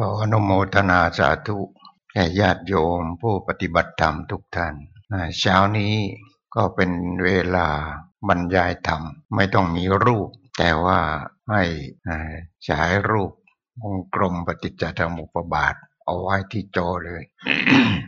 ขออนุโมทนาสาธุแก่ญาติโยมผู้ปฏิบัติธรรมทุกท่านเช้านี้ก็เป็นเวลาบรรยายธรรมไม่ต้องมีรูป แต่ว่าให้ฉายรูปองกรมปฏิจจสมุปบาท เอาไว้ที่โจเลย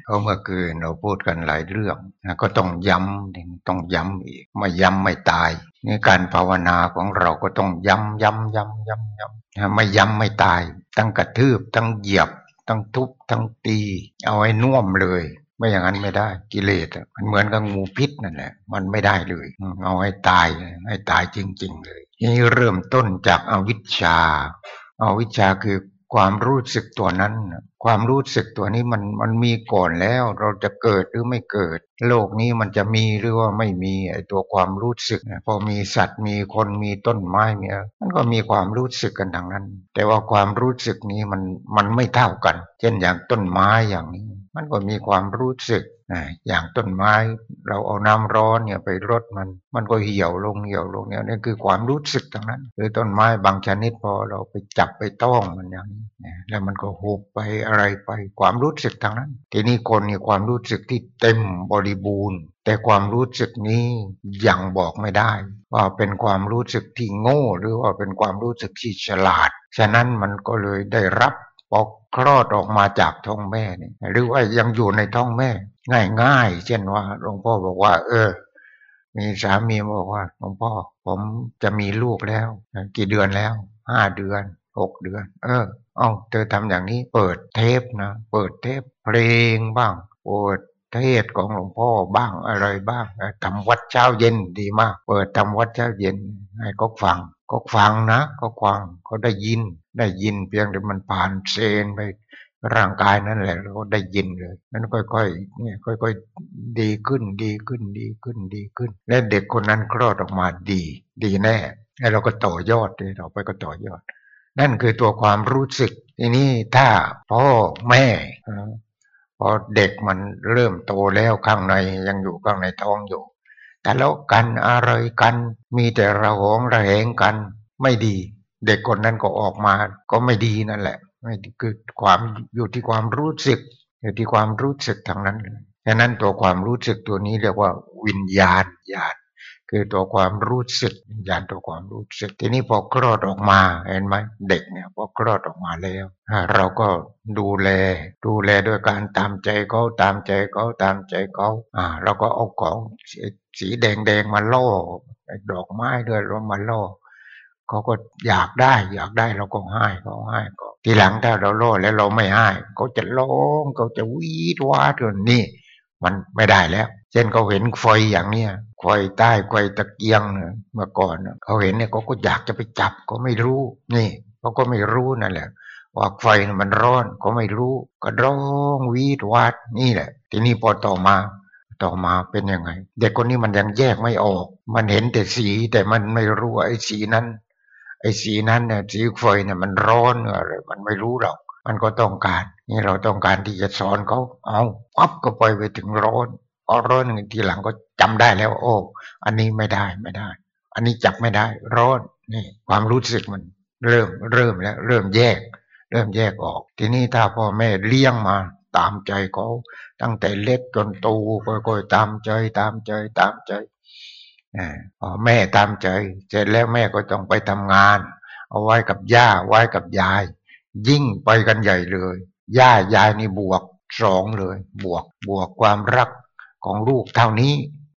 เพราะเมื่อคืนเราพูดกันหลายเรื่องก็ต้องย้ำต้องย้ำอีกไม่ย้ำไม่ตายนี่การภาวนาของเราก็ต้องย้ำย้ำย้ำย้ำย้ำไม่ย้ำไม่ตาย ตั้งกระทืบตั้งเหยียบตั้งทุบทั้งตี เอาไว้น่วมเลย ไม่อย่างนั้นไม่ได้กิเลสมันเหมือนกับงูพิษนั่นแหละ มันไม่ได้เลย เอาให้ตายให้ตายจริง ๆ เลยนี่เริ่มต้นจากอาวิชชาอาวิชชาคือความรู้สึกตัวนั้น ความรู้สึกตัวนี้มันมันมีก่อนแล้ว เราจะเกิดหรือไม่เกิด โลกนี้มันจะมีหรือว่าไม่มีไอตัวความรู้สึกพอมีสัตว์มีคนมีต้นไม้เนี่ยมันก็มีความรู้สึกกันทางนั้น แต่ว่าความรู้สึกนี้มันมันไม่เท่ากัน เช่นอย่างต้นไม้อย่างนี้ มันก็มีความรู้สึกอย่างต้นไม้เราเอาน้ำร้อนเนี่ยไปรดมัน มันก็เหี่ยวลงเหี่ยวลงเนี่ยนี่คือความรู้สึกทางนั้น หรือต้นไม้บางชนิดพอเราไปจับไปต้องมันอย่างนี้แล้วมันก็หุบไปอะไรไป ความรู้สึกทางนั้น ทีนี้คนมีความรู้สึกที่เต็มบริบูรณ์ แต่ความรู้สึกนี้ยังบอกไม่ได้ ว่าเป็นความรู้สึกที่โง่ หรือว่าเป็นความรู้สึกที่ฉลาด ฉะนั้นมันก็เลยได้รับปอกคลอดออกมาจากท้องแม่นี่หรือว่ายังอยู่ในท้องแม่ ง่ายๆเช่นว่าหลวงพ่อบอกว่า เออมีสามีบอกว่าหลวงพ่อ ผมจะมีลูกแล้ว กี่เดือนแล้วห้าเดือนหกเดือน เออ เอาเธอทำอย่างนี้เปิดเทปนะเปิดเทปเพลงบ้างเปิดเทศของหลวงพ่อบ้างอะไรบ้างทำวัดเช้าเย็นดีมาก เปิดทำวัดเช้าเย็นให้ก็ฟัง ก็ฟังนะ ก็ฟังเขาได้ยิน ได้ยินเพียงแต่มันผ่านเซนไปร่างกายนั่นแหละเราได้ยินเลยนั้นค่อยๆเนี่ยค่อยๆดีขึ้นดีขึ้นดีขึ้นดีขึ้น และเด็กคนนั้นคลอดออกมาดี ดีแน่แล้วเราก็ต่อยอดเลยเราไปก็ต่อยอด นั่นคือตัวความรู้สึกทีนี้ถ้าพ่อแม่พอเด็กมันเริ่มโตแล้วข้างในยังอยู่ข้างในท้องอยู่แต่แล้วกันอะไรกัน มีแต่ระหองระแหงกัน ไม่ดี เด็กคนนั้นก็ออกมา ก็ไม่ดีนั่นแหละไม่คือความอยู่ที่ความรู้สึก อยู่ที่ความรู้สึกทางนั้นเลยฉะนั้นตัวความรู้สึกตัวนี้เรียกว่า วิญญาณญาณ คือตัวความรู้สึกวิญญาณตัวความรู้สึก ทีนี้พอคลอดออกมาเห็นไหมเด็กเนี่ยพอคลอดออกมาแล้วเราก็ดูแล ดูแลด้วยการตามใจเขาตามใจเขาตามใจเขาอ่าเราก็เอาของสีแดงแดงมาล่อดอกไม้ด้วยเรามาล่อเขาก็อยากได้ อยากได้เราก็ให้เขาให้ก็ทีหลังถ้าเราโลดแล้วเราไม่ให้เขาจะร้องเขาจะวีดวาดนี่ มันไม่ได้แล้ว เช่นเขาเห็นไฟอย่างเนี้ยไฟใต้ไฟตะเกียงเมื่อก่อนเขาเห็นเนี่ยเขาก็อยากจะไปจับเขาไม่รู้นี่เขาก็ไม่รู้นั่นแหละว่าไฟมันร้อนเขาไม่รู้ ก็ร้องวีดวาดนี่แหละ ทีนี้พอต่อมาต่อมาเป็นยังไง เด็กคนนี้มันยังแยกไม่ออก มันเห็นแต่สีแต่มันไม่รู้ว่าไอ้สีนั้น ไอ้สีนั้นเนี่ยสีไฟเนี่ยมันร้อนอะไรมันไม่รู้หรอก มันก็ต้องการ นี่เราต้องการที่จะสอนเขาเอาปั๊บก็ไปไปถึงร้อน ร้อนทีหลังก็จำได้แล้ว โอ้อันนี้ไม่ได้ไม่ได้ อันนี้จับไม่ได้ ร้อนนี่ ความรู้สึกมัน เริ่มเริ่มแล้ว เริ่มแยก เริ่มแยกออก ทีนี้ถ้าพ่อแม่เลี้ยงมาตามใจเขาตั้งแต่เล็กจนโตก็ๆตามใจตามใจตามใจพอแม่ตามใจเสร็จแล้วแม่ก็ต้องไปทำงาน เอาไว้กับย่าไว้กับยาย ยิ่งไปกันใหญ่เลย ย่ายายนี่บวกสองเลย บวกบวกความรัก ของลูกเท่านี้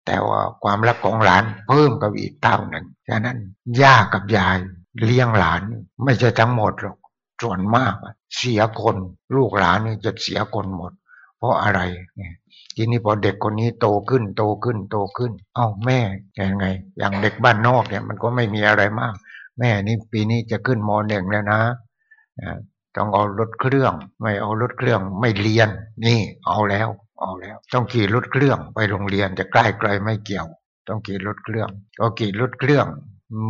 แต่ว่าความรักของหลานเพิ่มกับอีกเท่าหนึ่งฉะนั้นย่ากับยายเลี้ยงหลานไม่ใช่ทั้งหมดหรอกส่วนมากเสียคนลูกหลานนี่จะเสียคนหมด เพราะอะไรเนี่ยทีนี้พอเด็กคนนี้โตขึ้นโตขึ้นโตขึ้น เอ้าแม่ยังไง อย่างเด็กบ้านนอกเนี่ยมันก็ไม่มีอะไรมาก แม่นี่ปีนี้จะขึ้นมหนึ่งแล้วนะต้องเอารถเครื่อง ไม่เอารถเครื่องไม่เรียนนี่เอาแล้ว เอาแล้ว ต้องขี่รถเครื่องไปโรงเรียนจะใกล้ไกลไม่เกี่ยว ต้องขี่รถเครื่องก็ขี่รถเครื่อง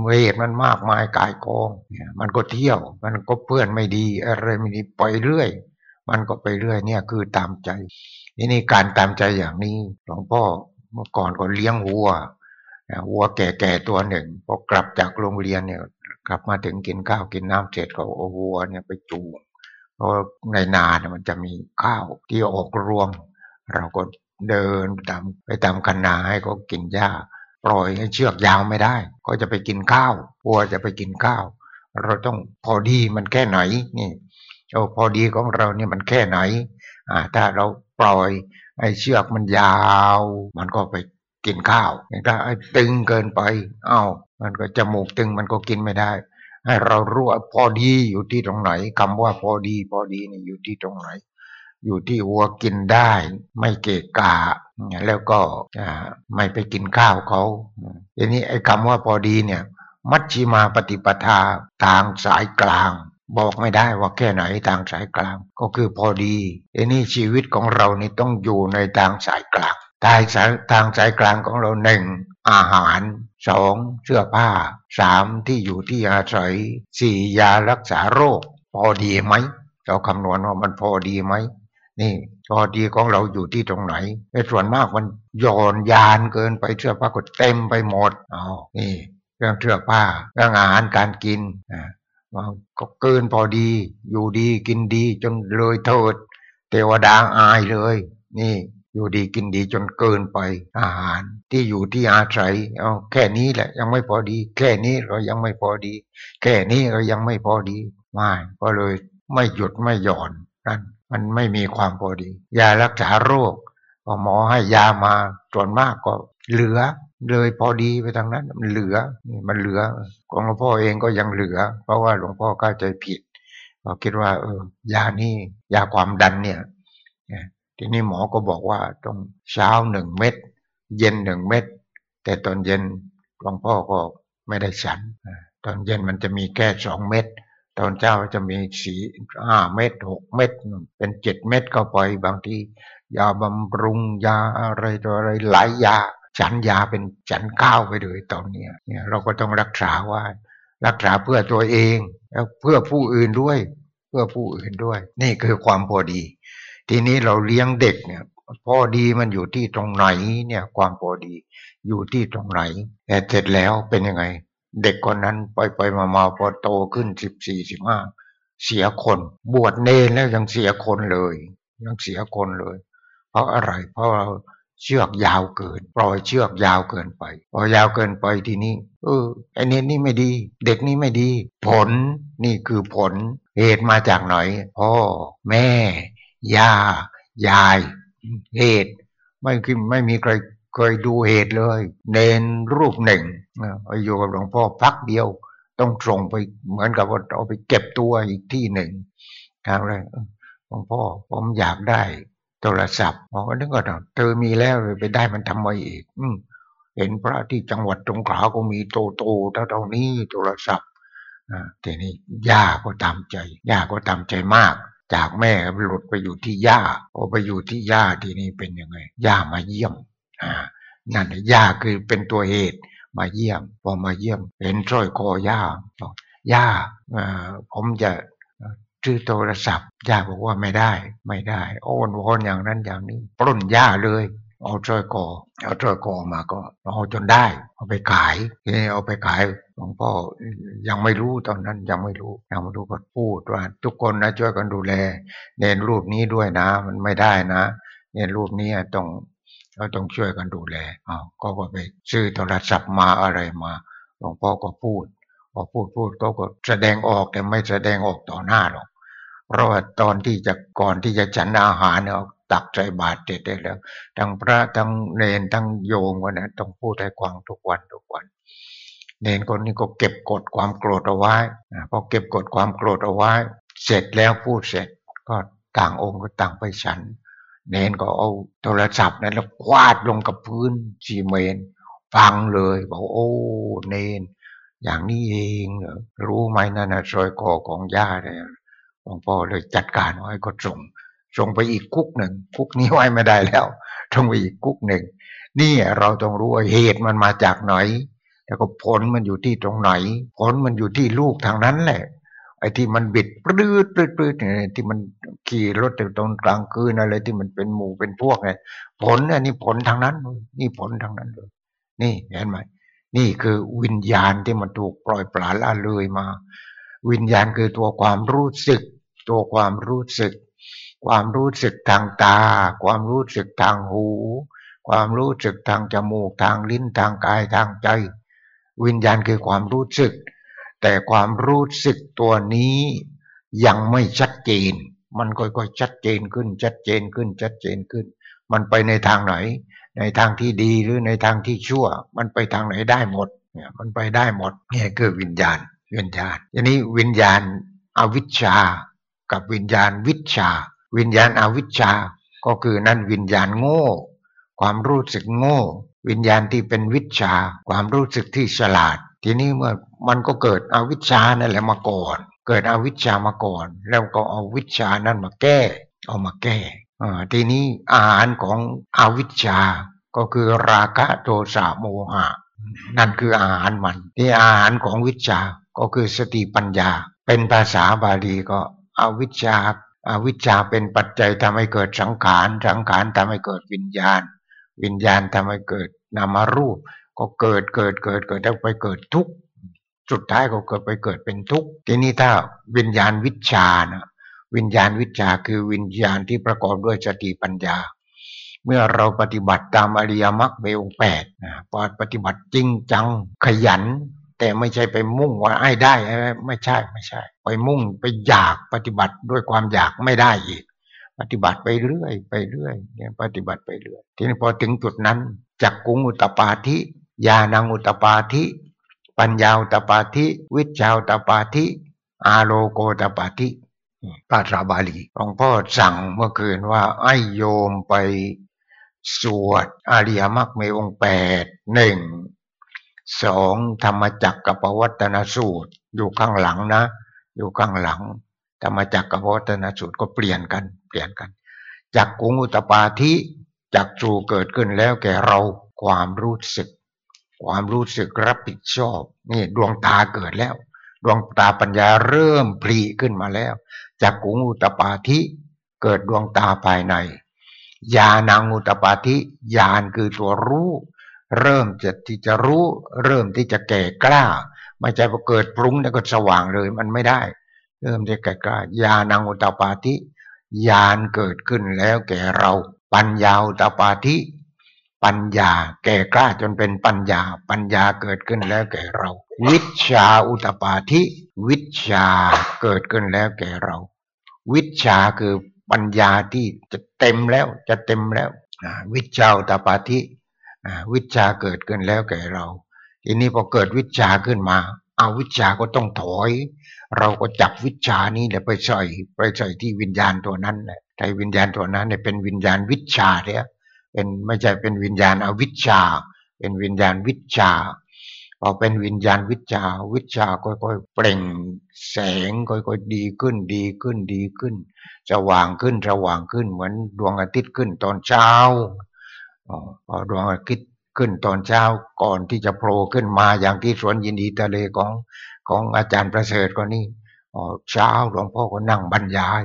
เวทมันมากมายกายกองมันก็เที่ยว มันก็เพื่อนไม่ดีอะไรไม่ดีไปเรื่อย มันก็ไปเรื่อยเนี่ยคือตามใจนี่นี่การตามใจอย่างนี้หลวงพ่อเมื่อก่อนก็เลี้ยงวัววัวแก่ๆตัวหนึ่งพอกลับจากโรงเรียนเนี่ยกลับมาถึงกินข้าวกินน้ำเสร็จก็เอาวัวเนี่ยไปจูงเพราะในนาเนี่ยมันจะมีข้าวที่ออกรวง เราก็เดินตามไปตามคันนาให้เขากินหญ้า ปล่อยให้เชือกยาวไม่ได้ ก็จะไปกินข้าววัวจะไปกินข้าว เราต้องพอดีมันแค่ไหนนี่โอ้พอดีของเราเนี่ยมันแค่ไหนอ่าถ้าเราปล่อยไอ้เชือกมันยาว มันก็ไปกินข้าวถ้าไอ้ตึงเกินไปเอ้ามันก็จมูกตึงมันก็กินไม่ได้ ให้เรารู้ว่าพอดีอยู่ที่ตรงไหนคำว่าพอดี พอดีนี่อยู่ที่ตรงไหน อยู่ที่วัวกินได้ไม่เกะกะแล้วก็ไม่ไปกินข้าวเขาทีนี้ไอ้คำว่าพอดีเนี่ย มัชชิมาปฏิปทาทางสายกลาง บอกไม่ได้ว่าแค่ไหนทางสายกลาง ก็คือพอดีทีนี้ชีวิตของเรานี่ต้องอยู่ในทางสายกลางทางสายทางสายกลางของเราหนึ่งอาหารสองเสื้อผ้าสามที่อยู่ที่อาศัยสี่ยารักษาโรค พอดีไหม เราคำนวณว่ามันพอดีไหม นี่พอดีของเราอยู่ที่ตรงไหนในส่วนมากมันย่อนยานเกินไปเสื้อผ้าก็เต็มไปหมดอ๋อนี่เรื่องเสื้อผ้าเรื่องอาหารการกินอ่าก็เกินพอดี อยู่ดีกินดีจนเลยโทษเทวดาอายเลย นี่ อยู่ดีกินดีจนเกินไปอาหาร ที่อยู่ที่อาศัยเอาแค่นี้แหละ ยังไม่พอดี แค่นี้เรายังไม่พอดี แค่นี้เรายังไม่พอดีไม่ก็เลยไม่หยุดไม่หย่อนนั่น มันไม่มีความพอดี ยารักษาโรคหมอให้ยามาส่วนมากก็เหลือเลยพอดีไปทางนั้น มันเหลือนี่มันเหลือ ของหลวงพ่อเองก็ยังเหลือ เพราะว่าหลวงพ่อเข้าใจผิดเราคิดว่า เออยานี่ยาความดันเนี่ยทีนี้หมอก็บอกว่าต้องเช้าหนึ่งเม็ดเย็นหนึ่งเม็ดแต่ตอนเย็นหลวงพ่อก็ไม่ได้ฉันตอนเย็นมันจะมีแค่สองเม็ด ตอนเช้าจะมีสีห้าเม็ดหกเม็ดเป็นเจ็ดเม็ดเข้าไปบางทียาบำรุงยาอะไรตัวอะไรหลายยาฉันยาเป็นฉันก้าวไปเลยตอนนี้เนี่ยเราก็ต้องรักษาว่า รักษาเพื่อตัวเองแล้วเพื่อผู้อื่นด้วย เพื่อผู้อื่นด้วย นี่คือความพอดี ทีนี้เราเลี้ยงเด็กเนี่ยพอดีมันอยู่ที่ตรงไหนเนี่ยความพอดีอยู่ที่ตรงไหนแต่เสร็จแล้วเป็นยังไง เด็กคนนั้นไปไปมามาพอโตขึ้นสิบสี่สิบห้าเสียคน บวชเนรแล้วยังเสียคนเลย ยังเสียคนเลย เพราะอะไร เพราะเราเชือกยาวเกิน ปล่อยเชือกยาวเกินไปพอยาวเกินไปทีนี้ เออไอเนี้นี่ไม่ดี เด็กนี่ไม่ดี ผลนี่คือผลเหตุมาจากไหนพ่อแม่ย่ายายเหตุไม่คือไม่มีใคร เคยดูเหตุเลย เนนรูปหนึ่งอยู่กับหลวงพ่อพักเดียว ต้องส่งไปเหมือนกับว่าเอาไปเก็บตัวอีกที่หนึ่งทางเลยหลวงพ่อผมอยากได้โทรศัพท์บอกว่านึกว่าเธอมีแล้วไปได้มันทำไมอีก อืเห็นพระที่จังหวัดตรงขาก็มีโตโตเท่านี้โทรศัพท์อ่าแต่นี่ย่าก็ตามใจย่าก็ตามใจมาก จากแม่หลุดไปอยู่ที่ย่าพอไปอยู่ที่ย่าทีนี้เป็นยังไงย่ามาเยี่ยม นั่นย่าคือเป็นตัวเหตุ มาเยี่ยม พอมาเยี่ยม เห็นสร้อยคอย่าบอกย่าผมจะซื้อโทรศัพท์ย่าบอกว่าไม่ได้ ไม่ได้โอนวอนอย่างนั้นอย่างนี้ ปล้นย่าเลยเอาสร้อยคอเอาสร้อยคอมาก็เอาจนได้ เอาไปขายทีนี้เอาไปขายหลวงพ่อยังไม่รู้ตอนนั้นยังไม่รู้ยังไม่รู้ก็พูดว่า ทุกคนนะช่วยกันดูแล เน้นรูปนี้ด้วยนะ มันไม่ได้นะ เน้นรูปนี้ต้อง เราต้องช่วยกันดูแลอ๋อก็ก็ไปซื้อโทรศัพท์มาอะไรมาหลวงพ่อก็พูดพอพูดพูดก็ก็แสดงออกแต่ไม่แสดงออกต่อหน้าหรอก เพราะว่าตอนที่จะก่อนที่จะฉันอาหารเนี่ยตักใจบาตรเสร็จได้แล้ว ทั้งพระทั้งเนนทั้งโยมวันนั้นต้องพูดให้กวางทุกวันทุกวัน เนนคนนี้ก็เก็บกดความโกรธเอาไว้พอเก็บกดความโกรธเอาไว้ เสร็จแล้วพูดเสร็จก็ต่างองค์ก็ต่างไปฉัน เนนก็เอาโทรศัพท์นั้นแล้วควาดลงกับพื้นซีเมนฟังเลยบอกโอ้เนน อย่างนี้เองรู้ไหมนั่นนะซอยคอของย่าเนี่ยหลวงพ่อเลยจัดการไว้ก็ส่งส่งไปอีกคุกหนึ่งคุกนี้ไว้ไม่ได้แล้วต้องไปอีกคุกหนึ่งนี่เราต้องรู้ว่าเหตุมันมาจากไหน แล้วก็ผลมันอยู่ที่ตรงไหน ผลมันอยู่ที่ลูกทางนั้นแหละ ไอ้ที่มันบิดปลื้ดปลื้ดปลื้ดเนี่ยที่มันขี่รถตรงกลางคืนอะไรที่มันเป็นหมู่เป็นพวกไงผลอันนี้ผลทางนั้นนี่ผลทางนั้นเลย นี่เห็นไหมนี่คือวิญญาณที่มันถูกปล่อยปละละเลยมา วิญญาณคือตัวความรู้สึก ตัวความรู้สึก ความรู้สึกทางตา ความรู้สึกทางหู ความรู้สึกทางจมูกทางลิ้นทางกายทางใจ วิญญาณคือความรู้สึก แต่ความรู้สึกตัวนี้ยังไม่ชัดเจน มันค่อยๆชัดเจนขึ้น ชัดเจนขึ้น ชัดเจนขึ้น มันไปในทางไหน ในทางที่ดีหรือในทางที่ชั่ว มันไปทางไหนได้หมด เนี่ยมันไปได้หมดนี่คือวิญญาณ วิญญาณทีนี้วิญญาณอวิชชา กับวิญญาณวิชา วิญญาณอวิชชา ก็คือนั่นวิญญาณโง่ ความรู้สึกโง่ วิญญาณที่เป็นวิชา ความรู้สึกที่ฉลาด ทีนี้เมื่อ มันก็เกิดอวิชชานั่นแหละมาก่อน เกิดอวิชชามาก่อน แล้วก็เอาวิชานั้นมาแก้ เอามาแก้ทีนี้อาหารของอวิชชาก็คือราคะโทสะโมหะ นั่นคืออาหารมัน ที่อาหารของวิชาก็คือสติปัญญา เป็นภาษาบาลีก็อวิชชาอาวิชชาเป็นปัจจัยทำให้เกิดสังขาร สังขารทำให้เกิดวิญญาณ วิญญาณทำให้เกิดนามรูป ก็เกิดเกิดเกิดเกิดแล้วไปเกิดทุกข์ สุดท้ายก็เกิดไปเกิดเป็นทุกข์ทีนี้ถ้าวิญญาณวิชานะวิญญาณวิชาคือวิญญาณที่ประกอบด้วยสติปัญญา เมื่อเราปฏิบัติตามอริยมรรคเบองแปดนะปฏิบัติจริงจังขยัน แต่ไม่ใช่ไปมุ่งว่าไอ้ได้ไม่ใช่ไม่ใช่ ไปมุ่งไปอยากปฏิบัติด้วยความอยากไม่ได้อีก ปฏิบัติไปเรื่อยไปเรื่อยเนี่ยปฏิบัติไปเรื่อย ทีนี้พอถึงจุดนั้นจักกุงอุตปาธิญาณังอุตปาธิ ปัญญาตปาธิวิชาตปาธิอาโลโกตปาธิภาษาบาลีหลวงพ่อสั่งเมื่อคืนว่าไอ้โยมไปสวดอริยมรรคมีองค์แปดหนึ่งสองธรรมจักรกับปวัตนสูตร อยู่ข้างหลังนะ อยู่ข้างหลัง ธรรมจักรกับปวัตนสูตรก็เปลี่ยนกัน เปลี่ยนกันจากกุงอุตปาธิจากจูเกิดขึ้นแล้วแก่เราความรู้สึก ความรู้สึกรับผิดชอบ นี่ดวงตาเกิดแล้ว ดวงตาปัญญาเริ่มพลีขึ้นมาแล้ว จากกุงอุตปาธิเกิดดวงตาภายในญาณังอุตปาธิญาณคือตัวรู้ เริ่มจะที่จะรู้ เริ่มที่จะแก่กล้า ไม่ใช่พอเกิดปรุงแล้วก็สว่างเลยมันไม่ได้ เริ่มจะแก่กล้าญาณังอุตปาธิญาณเกิดขึ้นแล้วแก่เรา ปัญญาอุตปาธิ ปัญญาแก่กล้าจนเป็นปัญญา ปัญญาเกิดขึ้นแล้วแก่เรา วิชาอุตปาธิวิชาเกิดขึ้นแล้วแก่เรา วิชาคือปัญญาที่จะเต็มแล้วจะเต็มแล้ววิชาอุตปาธิวิชาเกิดขึ้นแล้วแก่เรา ทีนี้พอเกิดวิชาขึ้นมาเอาวิชาก็ต้องถอย เราก็จับวิชานี้เดี๋ยวไปใส่ไปใส่ที่วิญญาณตัวนั้นแหละใจวิญญาณตัวนั้นเนี่ยเป็นวิญญาณวิชาเนี่ย เป็นไม่ใช่เป็นวิญญาณอวิชชา เป็นวิญญาณวิชาพอเป็นวิญญาณวิชาวิชาค่อยๆเปล่งแสงค่อยๆดีขึ้นดีขึ้นดีขึ้นสว่างขึ้นสว่างขึ้นเหมือนดวงอาทิตย์ขึ้นตอนเช้าพอดวงอาทิตย์ขึ้นตอนเช้าก่อนที่จะโผล่ขึ้นมาอย่างที่สวนยินดีทะเลของของอาจารย์ประเสริฐก็นี่เช้าหลวงพ่อก็นั่งบรรยาย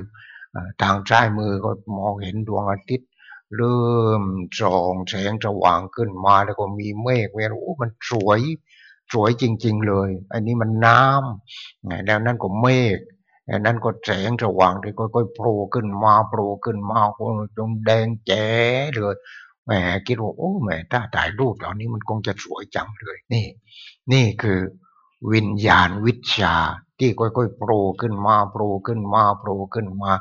ทางซ้ายมือก็มองเห็นดวงอาทิตย์ เริ่มส่องแสงสว่างขึ้นมาแล้วก็มีเมฆเวลโอ้มันสวยสวยจริง ๆ เลย อันนี้มันน้ำแล้วนั่นก็เมฆแล้วนั่นก็แสงสว่างที่ค่อยๆโผล่ขึ้นมาโผล่ขึ้นมาจนแดงแจ๋เลยแหมคิดว่าโอ้แหมถ้าถ่ายรูปตอนนี้มันคงจะสวยจังเลย นี่ นี่คือวิญญาณวิชาที่ค่อยๆโผล่ขึ้นมาโผล่ขึ้นมาโผล่ขึ้นมา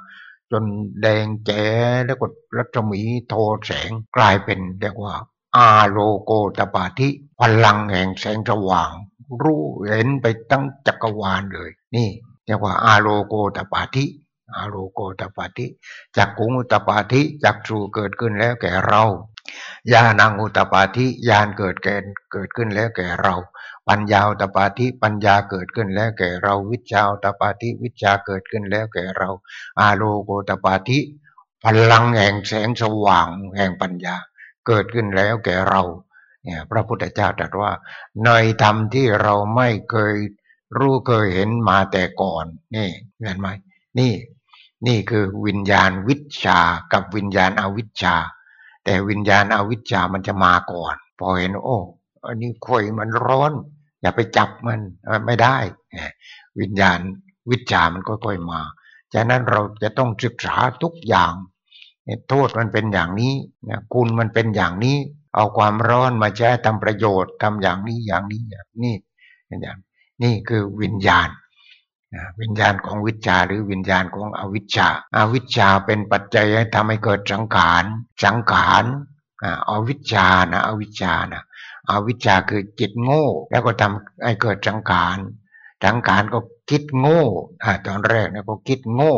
จนแดงแจ๋แล้วก็รัศมีโทแสงกลายเป็นเรียกว่า อาโลโกตปาธิพลังแห่งแสงสว่าง รู้เห็นไปตั้งจักรวาลเลย นี่เรียกว่าอาโลโกตปาธิอาโลโกตปาธิจากกุงุตปาธิจากสู่เกิดขึ้นแล้วแก่เราญาณังอุตปาธิญาณเกิดแก่เกิดขึ้นแล้วแก่เรา ปัญญาตปาธิปัญญาเกิดขึ้นแล้วแก่เราวิชาตปาธิวิชาเกิดขึ้นแล้วแก่เรา อาโลโกตปาธิพลังแห่งแสงสว่างแห่งปัญญา เกิดขึ้นแล้วแก่เราเนี่ยพระพุทธเจ้าตรัสว่า ในธรรมที่เราไม่เคยรู้เคยเห็นมาแต่ก่อนนี่เห็นไหมนี่นี่คือวิญญาณวิชากับวิญญาณอวิชชา แต่วิญญาณอวิชชามันจะมาก่อน พอเห็นโอ้อันนี้ข่อยมันร้อน อย่าไปจับมันไม่ได้ วิญญาณวิจามันค่อยๆมาฉะนั้นเราจะต้องศึกษาทุกอย่างโทษมันเป็นอย่างนี้คุณมันเป็นอย่างนี้ เอาความร้อนมาใช้ทำประโยชน์ทำอย่างนี้อย่างนี้อย่างนี้อย่างนี่คือวิญญาณวิญญาณของวิชาหรือวิญญาณของอวิชชาอาวิชชาเป็นปัจจัยให้ทำให้เกิดสังขารสังขารอวิชชานะอวิชชานะ อวิชชาคือจิตโง่ แล้วก็ทำให้เกิดสังขารสังขารก็คิดโง่ตอนแรกนะก็คิดโง่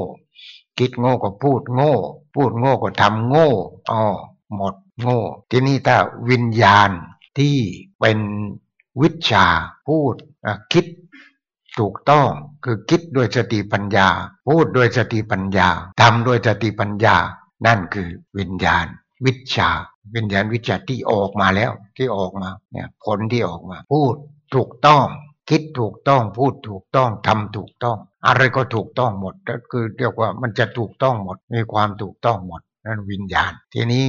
คิดโง่ก็พูดโง่ พูดโง่ก็ทำโง่อ๋อหมดโง่ ทีนี้ถ้าวิญญาณที่เป็นวิชาพูดคิดถูกต้องคือคิดด้วยสติปัญญา พูดด้วยสติปัญญาทำด้วยสติปัญญา นั่นคือวิญญาณ วิชา วิญญาณวิชารที่ออกมาแล้ว ที่ออกมาเนี่ยผลที่ออกมา พูดถูกต้อง คิดถูกต้องพูดถูกต้องทำถูกต้อง อะไรก็ถูกต้องหมดก็คือเรียกว่ามันจะถูกต้องหมด มีความถูกต้องหมดนั่นวิญญาณ ทีนี้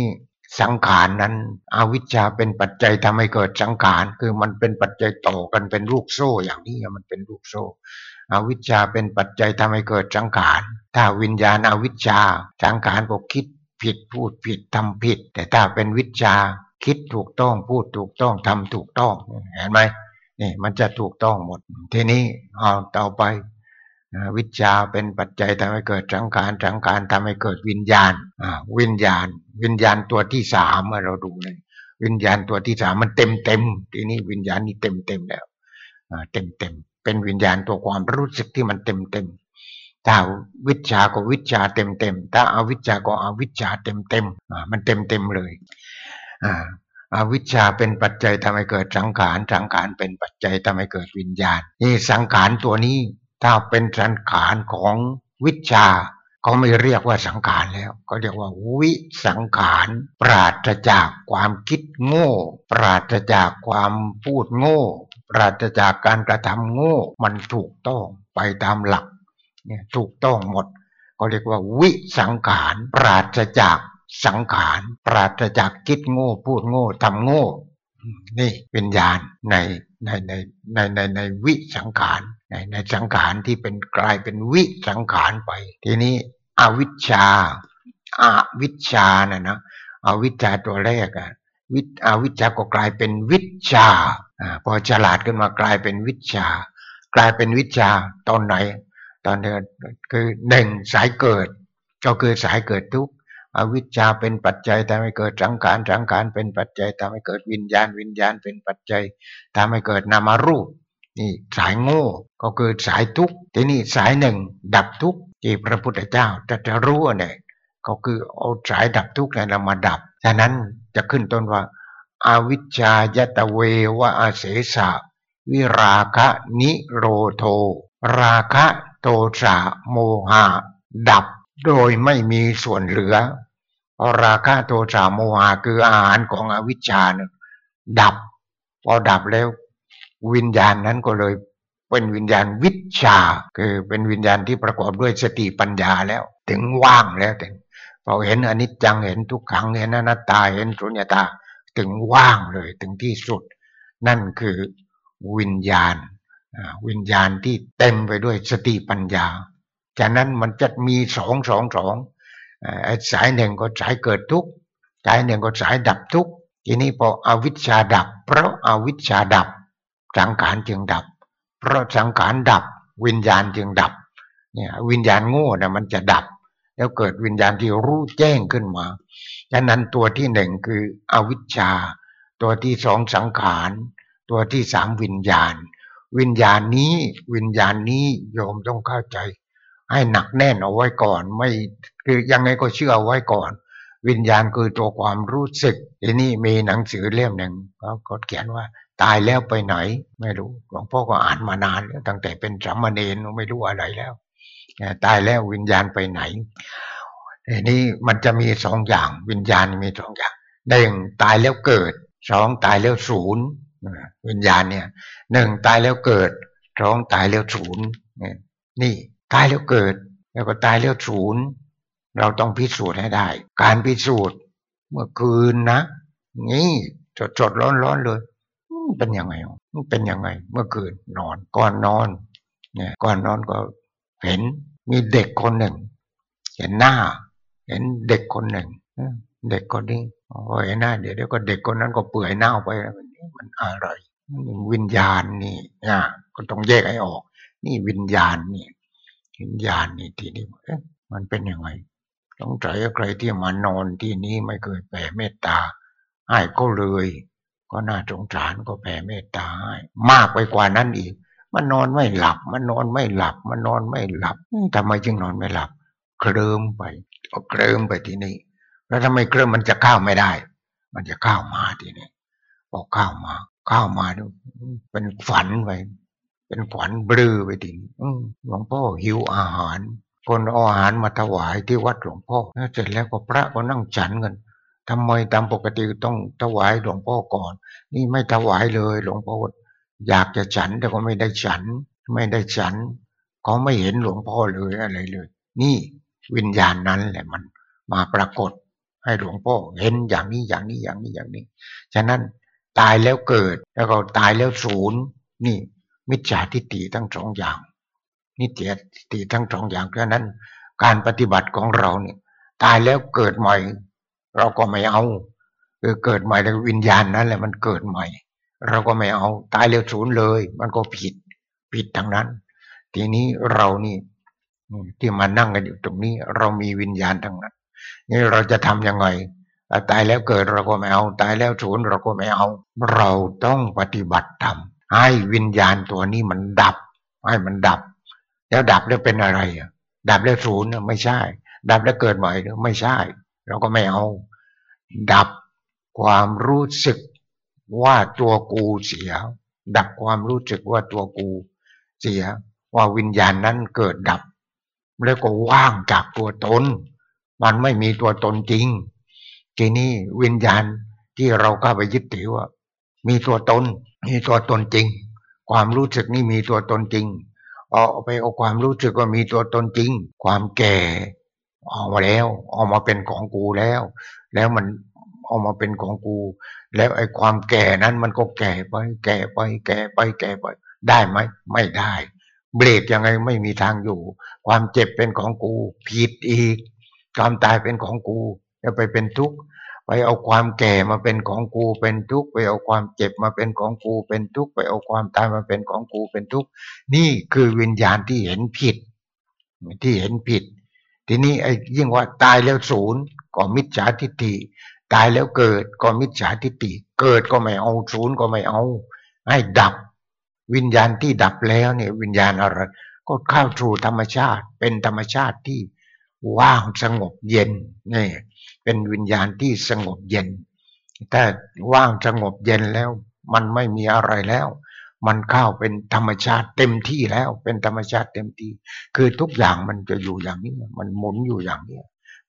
สังขารนั้นอวิชชาเป็นปัจจัยทำให้เกิดสังขารคือมันเป็นปัจจัยต่อกันเป็นลูกโซ่อย่างนี้มันเป็นลูกโซ่ อวิชชาเป็นปัจจัยทำให้เกิดสังขารถ้าวิญญาณอวิชชาสังขารก็คิด ผิดพูดผิดทำผิด แต่ถ้าเป็นวิชาคิดถูกต้องพูดถูกต้องทำถูกต้องเห็นไหมนี่มันจะถูกต้องหมด ทีนี้เอาต่อไป วิชาเป็นปัจจัยทำให้เกิดสังขารสังขารทำให้เกิดวิญญาณวิญญาณ วิญญาณตัวที่สามเราดูเลย วิญญาณตัวที่สามมันเต็มเต็มทีนี้วิญญาณนี้เต็มเต็มแล้วเต็มเต็มเป็นวิญญาณตัวความรู้สึกที่มันเต็มเต็ม ถ้าวิชาก็วิชาเต็มเต็มถ้าอาวิชาก็อาวิชาเต็มเต็มมันเต็มเต็มเลยอวิชชาเป็นปัจจัยทำให้เกิดสังขารสังขารเป็นปัจจัยทำให้เกิดวิญญาณนี่สังขารตัวนี้ถ้าเป็นสังขารของวิชาเขาไม่เรียกว่าสังขารแล้วเขาเรียกว่าวิสังขารปราศจากความคิดโง่ ปราศจากความพูดโง่ ปราศจากการกระทำโง่ มันถูกต้องไปตามหลัก เนี่ยถูกต้องหมดเขาเรียกว่า วิสังขารปราศจากสังขารปราศจากคิดโง่ พูดโง่ทำโง่ นี่วิญญาณในในในในในในวิสังขารในในสังขารที่เป็นกลายเป็นวิสังขารไป ทีนี้อวิชชาอาวิชชานะนะอวิชชาตัวแรกอะวิอวิชชาก็กลายเป็นวิชาอพอฉลาดขึ้นมากลายเป็นวิชา กลายเป็นวิชาตอนไหน ตอนเนี้คือหนึ่งสายเกิด ก็คือสายเกิดทุกอวิชชาเป็นปัจจัยทำให้เกิดสังขารสังขารเป็นปัจจัยทำให้เกิดวิญญาณวิญญาณเป็นปัจจัยทำให้เกิดนามารูปนี่สายโง่ก็คือสายทุกข์ทีนี้สายหนึ่ง ดับทุกข์ที่พระพุทธเจ้าจะจะรู้เนี่ยก็คือเอาสายดับทุกข์เนี่ยเรามาดับฉะนั้นจะขึ้นต้นว่าอาวิชชายตเววะอาเสสะวิราคะนิโรโท ราคะ โทสะโมหะ ดับโดยไม่มีส่วนเหลือ ราคะโทสะโมหะคืออาหารของอวิชชาเนี่ยดับ พอดับแล้ว วิญญาณนั้นก็เลยเป็นวิญญาณวิชา คือเป็นวิญญาณที่ประกอบด้วยสติปัญญาแล้ว ถึงว่างแล้วถึงพอเห็นอนิจจังเห็นทุกขังเห็นอนัตตาเห็นสุญญตา ถึงว่างเลยถึงที่สุด นั่นคือวิญญาณ วิญญาณที่เต็มไปด้วยสติปัญญาฉะนั้นมันจะมีสองสองสองสายหนึ่งก็สายเกิดทุกข์สายหนึ่งก็สายดับทุกข์ทีนี้พออวิชชาดับ เพราะอาวิชชาดับ สังขารจึงดับ เพราะสังขารดับ วิญญาณจึงดับเนี่ยวิญญาณโง่นะมันจะดับ แล้วเกิดวิญญาณที่รู้แจ้งขึ้นมาดังนั้นตัวที่หนึ่งคืออวิชชา ตัวที่สองสังขาร ตัวที่สามวิญญาณ วิญญาณนี้ วิญญาณนี้โยมต้องเข้าใจ ให้หนักแน่นเอาไว้ก่อน ไม่คือยังไงก็เชื่อไว้ก่อน วิญญาณคือตัวความรู้สึกทีนี้มีหนังสือเล่มหนึ่งเขาเขียนว่า ตายแล้วไปไหน ไม่รู้หลวงพ่อก็อ่านมานานแล้วตั้งแต่เป็นสามเณรไม่รู้อะไรแล้วตายแล้ววิญญาณไปไหนทีนี้มันจะมีสองอย่างวิญญาณมีสองอย่างหนึ่งตายแล้วเกิดสองตายแล้วศูนย์ วิญญาณเนี่ยหนึ่งตายแล้วเกิดสองตายแล้วศูนย์นี่ตายแล้วเกิด แล้วก็ตายแล้วศูนย์เราต้องพิสูจน์ให้ได้ การพิสูจน์เมื่อคืนนะนี่จดจดร้อนร้อนเลยเป็นยังไงมันเป็นยังไง เมื่อคืนนอนก่อนนอน เนี่ยก่อนนอนก็เห็นมีเด็กคนหนึ่ง เห็นหน้า เห็นเด็กคนหนึ่งเด็กคนนี้โอ้ยหน้าเดี๋ยวเดี๋ยวก็เด็กคนนั้นก็เปื่อยเน่าไป มันอะไรวิญญาณนี่นะก็ต้องแยกให้ออก นี่วิญญาณนี่วิญญาณนี่ทีนี้มันเป็นยังไงต้องใจใครที่มานอนที่นี้ไม่เคยแผ่เมตตาให้ก็เลย ก็น่าสงสารก็แผ่เมตตาให้มากไปกว่านั้นอีก มันนอนไม่หลับ มันนอนไม่หลับ มันนอนไม่หลับทำไมจึงนอนไม่หลับ เคลิ้มไปก็เคลิ้มไปที่นี่แล้วทำไมเคลิ้มมันจะเข้าวไม่ได้ มันจะเข้าวมาที่นี้ พอเข้าวมา ข้าวมาเป็นฝันไปเป็นฝันเบลือไปทีนี้หลวงพ่อหิวอาหาร คนเอาอาหารมาถวายที่วัดหลวงพ่อเสร็จแล้วก็พระก็นั่งฉันกันทำไมตามปกติต้องถวายหลวงพ่อก่อน นี่ไม่ถวายเลย หลวงพ่ออยากจะฉันแต่ก็ไม่ได้ฉัน ไม่ได้ฉันเขาไม่เห็นหลวงพ่อเลยอะไรเลย นี่วิญญาณนั้นแหละมัน มาปรากฏให้หลวงพ่อเห็นอย่างนี้อย่างนี้อย่างนี้อย่างนี้ ฉะนั้น ตายแล้วเกิด แล้วก็ตายแล้วศูนย์นี่ มิจฉาทิฏฐิทั้งสองอย่างนิเตียติทั้งสองอย่างเพราะนั้น การปฏิบัติของเราเนี่ย ตายแล้วเกิดใหม่ เราก็ไม่เอาคือเกิดใหม่แล้ววิญญาณนั้นแหละมันเกิดใหม่ เราก็ไม่เอาตายแล้วศูนย์เลย มันก็ผิดผิดทั้งนั้น ทีนี้เรานี่ที่มานั่งกันอยู่ตรงนี้ เรามีวิญญาณทั้งนั้น นี่เราจะทํำยังไง ตายแล้วเกิดเราก็ไม่เอา ตายแล้วศูนย์เราก็ไม่เอา เราต้องปฏิบัติธรรมให้วิญญาณตัวนี้มันดับ ให้มันดับ แล้วดับแล้วเป็นอะไรอะดับแล้วศูนย์ไม่ใช่ ดับแล้วเกิดใหม่ไม่ใช่ เราก็ไม่เอา ดับความรู้สึกว่าตัวกูเสีย ดับความรู้สึกว่าตัวกูเสีย ว่าวิญญาณนั้นเกิดดับ แล้วก็ว่างจากตัวตน มันไม่มีตัวตนจริง ทีนี้วิญญาณที่เราก็ไปยึดถือว่า มีตัวตน มีตัวตนจริง ความรู้สึกนี่มีตัวตนจริงเอาไปเอาความรู้สึกว่ามีตัวตนจริง ความแก่ออกมาแล้วออกมาเป็นของกูแล้ว แล้วมันออกมาเป็นของกู แล้วไอ้ความแก่นั้นมันก็แก่ไป แก่ไป แก่ไป แก่ไป ได้ไหมไม่ได้ เบรกยังไงไม่มีทางอยู่ ความเจ็บเป็นของกู ผิดอีก ความตายเป็นของกู จะไปเป็นทุกข์ไปเอาความแก่มาเป็นของกูเป็นทุกข์ไปเอาความเจ็บมาเป็นของกูเป็นทุกข์ไปเอาความตายมาเป็นของกูเป็นทุกข์นี่คือวิญญาณที่เห็นผิด ที่เห็นผิด ทีนี้ไอ้ยิ่งว่าตายแล้วศูนย์ก็มิจฉาทิฏฐิตายแล้วเกิดก็มิจฉาทิฏฐิเกิดก็ไม่เอาศูนย์ก็ไม่เอา ให้ดับ วิญญาณที่ดับแล้วเนี่ยวิญญาณอะไรก็เข้าสู่ธรรมชาติเป็นธรรมชาติที่ว่างสงบเย็นนี่ เป็นวิญญาณที่สงบเย็นถ้าว่างสงบเย็นแล้ว มันไม่มีอะไรแล้ว มันเข้าเป็นธรรมชาติเต็มที่แล้ว เป็นธรรมชาติเต็มที่ คือทุกอย่างมันจะอยู่อย่างนี้ มันหมุนอยู่อย่างนี้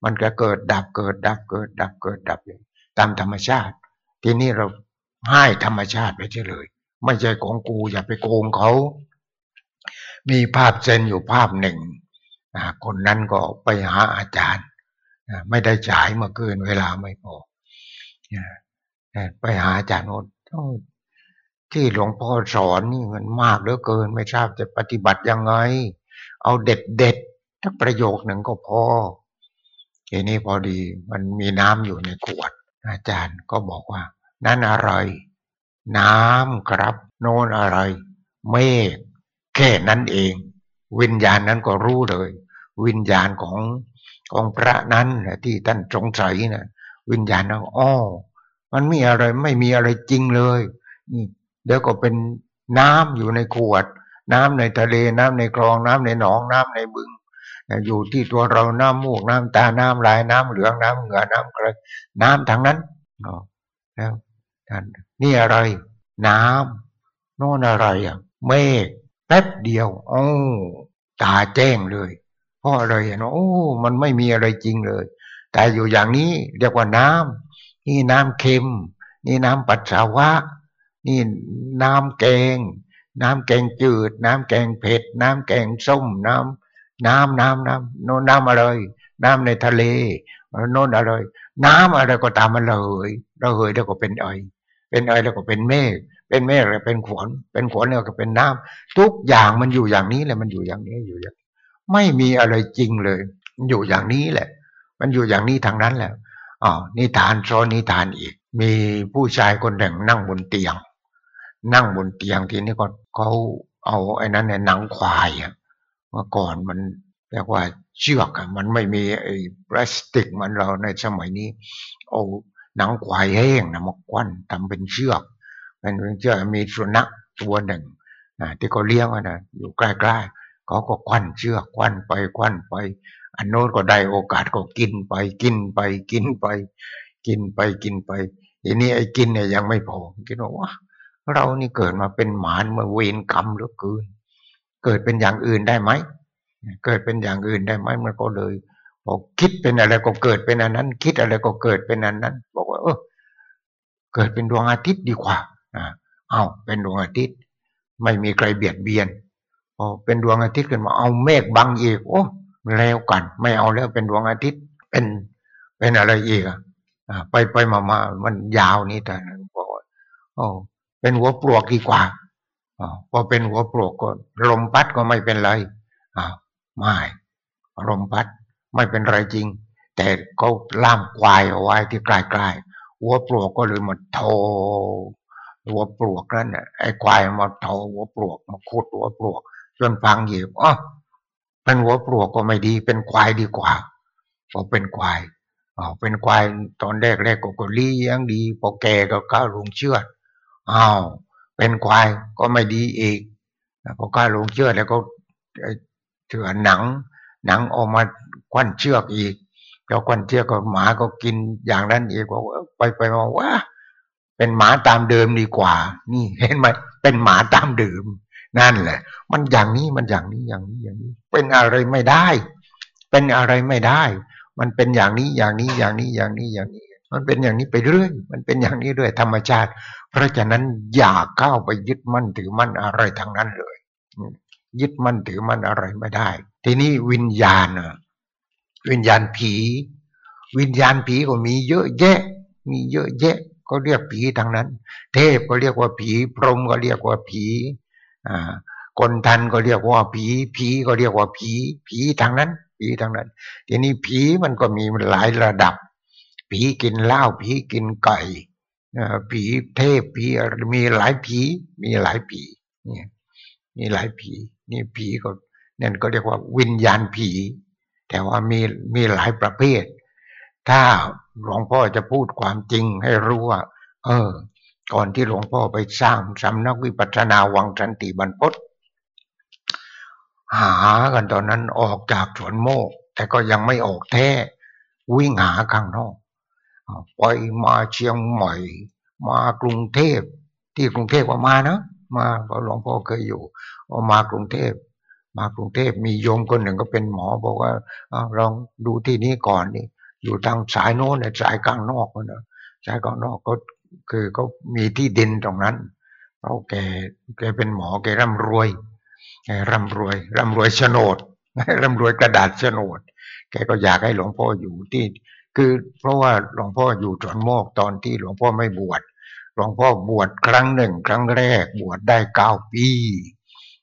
มันก็เกิดดับเกิดดับเกิดดับเกิดดับอย่างตามธรรมชาติ ทีนี้เราให้ธรรมชาติไปเฉยไม่ใช่ของกูอย่าไปโกงเขา มีภาพเซนอยู่ภาพหนึ่งคนนั้นก็ไปหาอาจารย์ ไม่ได้จ่ายมาเกินเวลาไม่พอไปหาอาจารย์โนที่หลวงพ่อสอนนี่มันมากเหลือเกิน ไม่ทราบจะปฏิบัติยังไง เอาเด็ดเด็ดทักประโยคหนึ่งก็พอทีนี้พอดีมันมีน้ำอยู่ในขวด อาจารย์ก็บอกว่า นั่นอะไร น้ำครับ โน่นอะไร เมฆแค่นั้นเอง วิญญาณนั้นก็รู้เลย วิญญาณของ ของพระนั้นที่ท่านสงสัยนะวิญญาณนั้อ๋อมันมีอะไรไม่มีอะไรจริงเลยเดี๋ยวก็เป็นน้ำอยู่ในขวด น้ำในทะเลน้ำในคลองน้ำในหนองน้ำในบึงอยู่ที่ตัวเราน้ำมูกน้ำตาน้ำลายน้ำเหลืองน้ำเหงื่อน้ำกระน้ำทั้งนั้นแล้วท่านนี่อะไร น้ำโน่นอะไรอะเมฆแป๊บเดียวโอ้ตาแจ้งเลย ราะอะไรเนาโอ้ มันไม่มีอะไรจริงเลย แต่อยู่อย่างนี้เรียกว่าน้ำนี่น้ำเค็ม นี่น้ำปัสสาวะ นี่น้ำแกง น้ำแกงจืด น้ำแกงเผ็ด น้ำแกงส้ม น้ำน้ำน้ำน้ำโน่นน้ำอะไร น้ำในทะเลโน่นอะไร น้ำอะไรก็ตามมาเลยเราเฮยแล้วก็เป็นไอเป็นไอแล้วก็เป็นเมฆเป็นเมฆแล้วเป็นขวนเป็นขวนแล้วก็เป็นน้ำทุกอย่างมันอยู่อย่างนี้เลยมันอยู่อย่างนี้อยู่อย่าง ไม่มีอะไรจริงเลย อยู่อย่างนี้แหละ มันอยู่อย่างนี้ทางนั้นแหละอ๋อนิทานซ้อนนิทานอีก มีผู้ชายคนหนึ่งนั่งบนเตียง นั่งบนเตียงทีนี้ก็เขาเอาไอ้นั้นเนี่ยหนังควายอะเมื่อก่อนมันเรียกว่าเชือกอะมันไม่มีไอ้พลาสติกมันเราในสมัยนี้ เอาหนังควายแห้งนะมาควันทำเป็นเชือกเป็นเชือกมีสุนัขตัวหนึ่งที่เขาเลี้ยงนะอยู่ใกล้ๆ เขาก็ควันเชือกควันไปควันไป อันโน้นก็ได้โอกาสก็กินไปกินไปกินไป กินไปกินไปทีนี้ไอ้กินเนี่ยยังไม่พอคิดว่าเรานี่เกิดมาเป็นหมานมาเวรกรรมเหลือเกินเกิดเป็นอย่างอื่นได้ไหมเกิดเป็นอย่างอื่นได้ไหมมันก็เลยบอกคิดเป็นอะไรก็เกิดเป็นอันนั้น คิดอะไรก็เกิดเป็นอันนั้น บอกว่า เออ เกิดเป็นดวงอาทิตย์ดีกว่าอ่าเอาเป็นดวงอาทิตย์ ไม่มีใครเบียดเบียน พอเป็นดวงอาทิตย์ขึ้นมาเอาเมฆบังอีก โอ้แล้วกัน ไม่เอาแล้วเป็นดวงอาทิตย์เป็นเป็นอะไรอีกอะไปไปมามามันยาวนี่แต่บอกโอ้เป็นหัวปลวกดีกว่าอพอเป็นหัวปลวกก็ลมพัดก็ไม่เป็นไรอ่าไม่ลมพัดไม่เป็นไรจริง แต่เขาล่ามควายเอาไว้ที่ใกล้ๆหัวปลวกก็เลยมาโทหัวปลวกนั่นไอ้ควายมาโทหัวปลวกมาขุดหัวปลวก จนฟังเหยียบอ๋อเป็นหัวปลวกก็ไม่ดี เป็นควายดีกว่าพอเป็นควายอ๋อเป็นควายตอนแรกแรกก็เลี้ยงดี พอแก่ก็ก้าวลงเชือดอ้าวเป็นควายก็ไม่ดีอีกพอก้าวลงเชือดแล้วก็เถื่อหนัง หนังออกมาควันเชือกอีกแล้วควันเชือกก็หมาก็กินอย่างนั้นอีกบอกว่าไปไปมาว่าเป็นหมาตามเดิมดีกว่า นี่เห็นไหมเป็นหมาตามเดิม นั่นแหละ มันอย่างนี้มันอย่างนี้อย่างนี้อย่างนี้ เป็นอะไรไม่ได้ เป็นอะไรไม่ได้ มันเป็นอย่างนี้อย่างนี้อย่างนี้อย่างนี้อย่างนี้ มันเป็นอย่างนี้ไปเรื่อย มันเป็นอย่างนี้เรื่อยธรรมชาติ เพราะฉะนั้นอย่าเข้าไปยึดมั่นถือมั่นอะไรทางนั้นเลย ยึดมั่นถือมั่นอะไรไม่ได้ ทีนี้วิญญาณวิญญาณผี วิญญาณผีก็มีเยอะแยะ มีเยอะแยะก็เรียกผีทางนั้น เทพก็เรียกว่าผี พรหมก็เรียกว่าผี คนทันก็เรียกว่าผี ผีก็เรียกว่าผี ผีทางนั้น ผีทางนั้น ทีนี้ผีมันก็มีหลายระดับ ผีกินเหล้าผีกินไก่ผีเทพผีมีหลายผี มีหลายผีนี่มีหลายผี นี่ผีก็นั่นก็เรียกว่าวิญญาณผี แต่ว่ามีมีหลายประเภท ถ้าหลวงพ่อจะพูดความจริงให้รู้ว่า เออ ก่อนที่หลวงพ่อไปสร้างสำนักวิปัสสนาวังสันติบรรพตหากันตอนนั้นออกจากสวนโมก แต่ก็ยังไม่ออกแท้วิ่งหาข้างนอกไปมาเชียงใหม่ มากรุงเทพ ที่กรุงเทพก็มานะมาเพราะหลวงพ่อเคยอยู่มากรุงเทพ มากรุงเทพมีโยมคนหนึ่งก็เป็นหมอ บอกว่าลองดูที่นี้ก่อนนี่อยู่ทางสายโน้นสายกลางนอกนะสายกลางนอกก็ คือเขามีที่ดินตรงนั้นเพราแกแกเป็นหมอแกร่ำรวยแกร่ำรวยร่ำรวยโฉนดร่ำรวยกระดาษโฉนด แกก็อยากให้หลวงพ่ออยู่ที่ คือเพราะว่าหลวงพ่ออยู่จอนโมกตอนที่หลวงพ่อไม่บวชหลวงพ่อบวชครั้งหนึ่ง ครั้งแรกบวชได้เก้าปี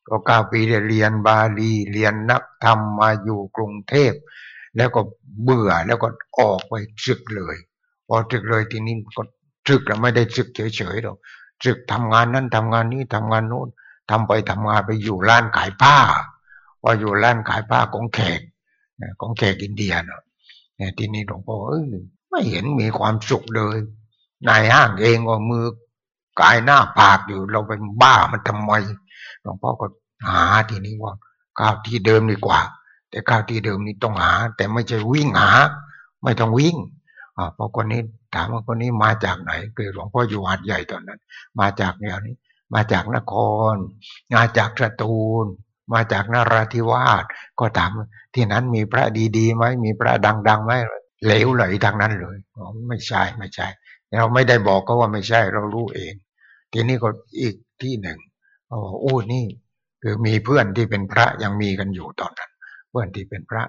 ก็เก้าปีเรียนบาลีเรียนนักธรรมมาอยู่กรุงเทพ แล้วก็เบื่อแล้วก็ออกไปศึกเลย พอศึกเลยทีนี้ก็ ศึกแล้วไม่ได้ศึกเฉยๆหรอกศึกทำงานนั้นทำงานนี้ทำงานโน้นทำไปทำงานไปอยู่ร้านขายผ้าพออยู่ร้านขายผ้าของแขกของแขกอินเดียเนาะเนี่ยทีนี้หลวงพ่อเออไม่เห็นมีความสุขเลยนายห้างเองก็มือกายหน้าปากอยู่เราเป็นบ้ามันทำไมหลวงพ่อก็หาทีนี้ว่าก้าวที่เดิมดีกว่า แต่ก้าวที่เดิมนี้ต้องหา แต่ไม่ใช่วิ่งหา ไม่ต้องวิ่ง อ่าพราะคนนี้ถามว่าคนนี้มาจากไหน คือหลวงพ่ออยู่หัดใหญ่ตอนนั้น มาจากแนวนี้ มาจากนคร มาจากสตูล มาจากนาราธิวาสก็ถามที่นั้นมีพระดีๆไหมมีพระดังๆไหมเหลวไหลทางนั้นเลยไม่ใช่ไม่ใช่ เราไม่ได้บอกก็ว่าไม่ใช่เรารู้เอง ทีนี้ก็อีกที่หนึ่งอ้โอ้นี่ คือมีเพื่อนที่เป็นพระยังมีกันอยู่ตอนนั้น เพื่อนที่เป็นพระ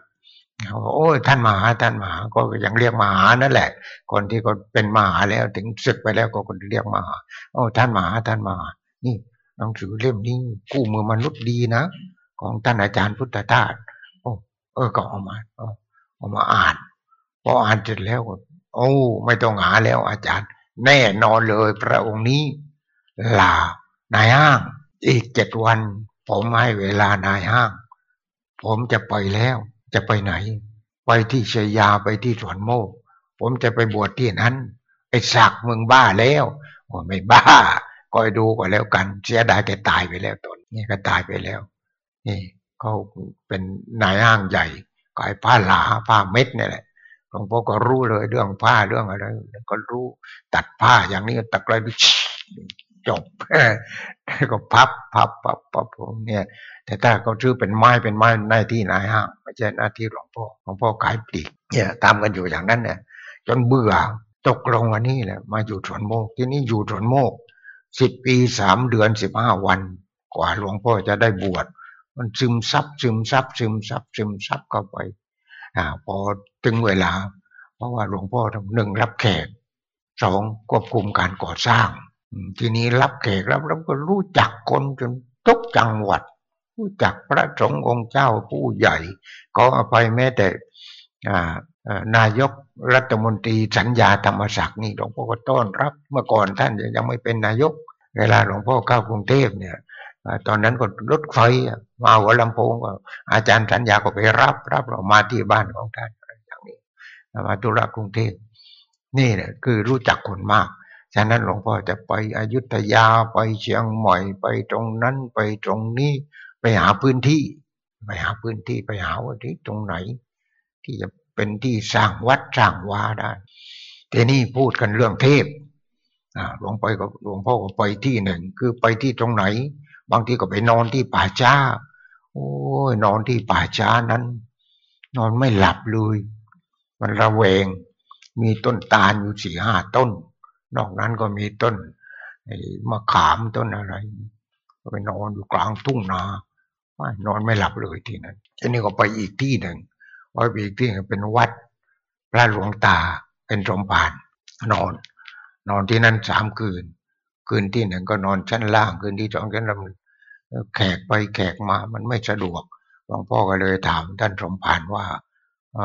เขาโอ้ยท่านมหาท่านมหาก็ยังเรียกมหานั่นแหละ คนที่ก็เป็นมหาแล้วถึงศึกไปแล้วก็คนเรียกมหาโอ้ท่านมหาท่านมหานี่หนังสือเล่มนี้กู้มือมนุษย์ดีนะ ของท่านอาจารย์พุทธทาสโอ้เออก็เอามาเอามาอ่านพออ่านเสร็จแล้วโอ้ไม่ต้องหาแล้วอาจารย์ แน่นอนเลยพระองค์นี้ลานายห้าง อีกเจ็ดวัน ผมให้เวลานายห้าง ผมจะไปแล้ว จะไปไหน ไปที่ชยาไปที่สวนโมก ผมจะไปบวชที่นั้น ไอ้ศักมึงบ้าแล้วโอ้ไม่บ้าก็ดูก็แล้วกัน เสียดายแกตายไปแล้วตนนี่ก็ตายไปแล้ว นี่เขาเป็นนายห้างใหญ่กายผ้าหลาผ้าเม็ดนี่แหละหลวงพ่อก็รู้เลยเรื่องผ้าเรื่องอะไรก็รู้ตัดผ้าอย่างนี้ตัดอะไรจบ ก็พับพับพับพับผมเนี่ย แต่ถ้าเขาชื่อเป็นไม้เป็นไม้หน้าที่นายห้างไม่ใช่หน้าที่หลวงพ่อหลวงพ่อขายปลีกเนี่ยตามกันอยู่อย่างนั้นเนี่ยจนเบื่อตกลงอันนี้แหละมาอยู่สวนโมกที่นี่อยู่สวนโมกสิบปีสามเดือนสิบห้าวัน กว่าหลวงพ่อจะได้บวชมันซึมซับซึมซับซึมซับซึมซับเข้าไปอ่าพอถึงเวลา เพราะว่าหลวงพ่อหนึ่งรับแขกสองควบคุมการก่อสร้าง ทีนี้รับแขกแล้วเราก็รู้จักคนจนทุกจังหวัด รู้จักพระสงฆ์องค์เจ้าผู้ใหญ่ ก็อภัยแม้แต่นายกรัฐมนตรีสัญญาธรรมศักดิ์นี่หลวงพ่อก็ต้อนรับ เมื่อก่อนท่านยังไม่เป็นนายก เวลาหลวงพ่อเข้ากรุงเทพเนี่ยตอนนั้นก็รถไฟมาหัวลำโพงก็อาจารย์สัญญาก็ไปรับ รับเรามาที่บ้านของท่านอย่างนี้มาตุระกรุงเทพนี่แหละคือรู้จักคนมาก ฉะนั้นหลวงพ่อจะไปอยุธยาไปเชียงใหม่ไปตรงนั้นไปตรงนี้ไปหาพื้นที่ ไปหาพื้นที่ไปหาว่าที่ตรงไหน ที่จะเป็นที่สร้างวัดสร้างวาได้ทีนี้พูดกันเรื่องเทพหลวงไปกับหลวงพ่อก็ไปที่หนึ่ง คือไปที่ตรงไหน บางทีก็ไปนอนที่ป่าช้า โอ้ยนอนที่ป่าช้านั้น นอนไม่หลับเลย มันระแวง มีต้นตาลอยู่สี่ห้าต้น นอกนั้นก็มีต้นมะขามต้นอะไรก็ไปนอนอยู่กลางทุ่งนานอนไม่หลับเลยที่นั้นทีนี้ก็ไปอีกที่หนึ่งไปอีกที่นึงเป็นวัด พระหลวงตาเป็นสมภารนอน นอนที่นั้นสามคืน คืนที่หนึ่งก็นอนชั้นล่าง คืนที่สองชั้นลำแขกไปแขกมามันไม่สะดวกหลวงพ่อก็เลยถามท่านสมภารว่าเอ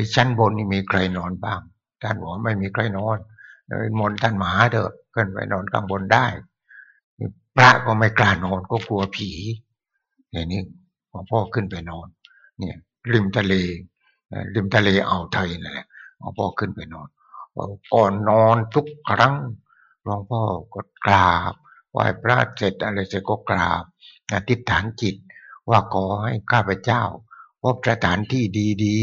อชั้นบนนี่มีใครนอนบ้างท่านบอกไม่มีใครนอน เลยมนท่านมหาเถอะขึ้นไปนอนข้างบนได้พระก็ไม่กล้านอนก็กลัวผีอย่างนี้หลวงพ่อขึ้นไปนอน เนี่ยริมทะเลริมทะเลอ่าวไทยนั่นแหละหลวงพ่อขึ้นไปนอนก่อนนอนทุกครั้งหลวงพ่อก็กราบไหว้พระเสร็จอะไรเสร็จก็กราบอธิษฐานจิต ว่าขอให้ข้าพเจ้าพบสถานที่ดี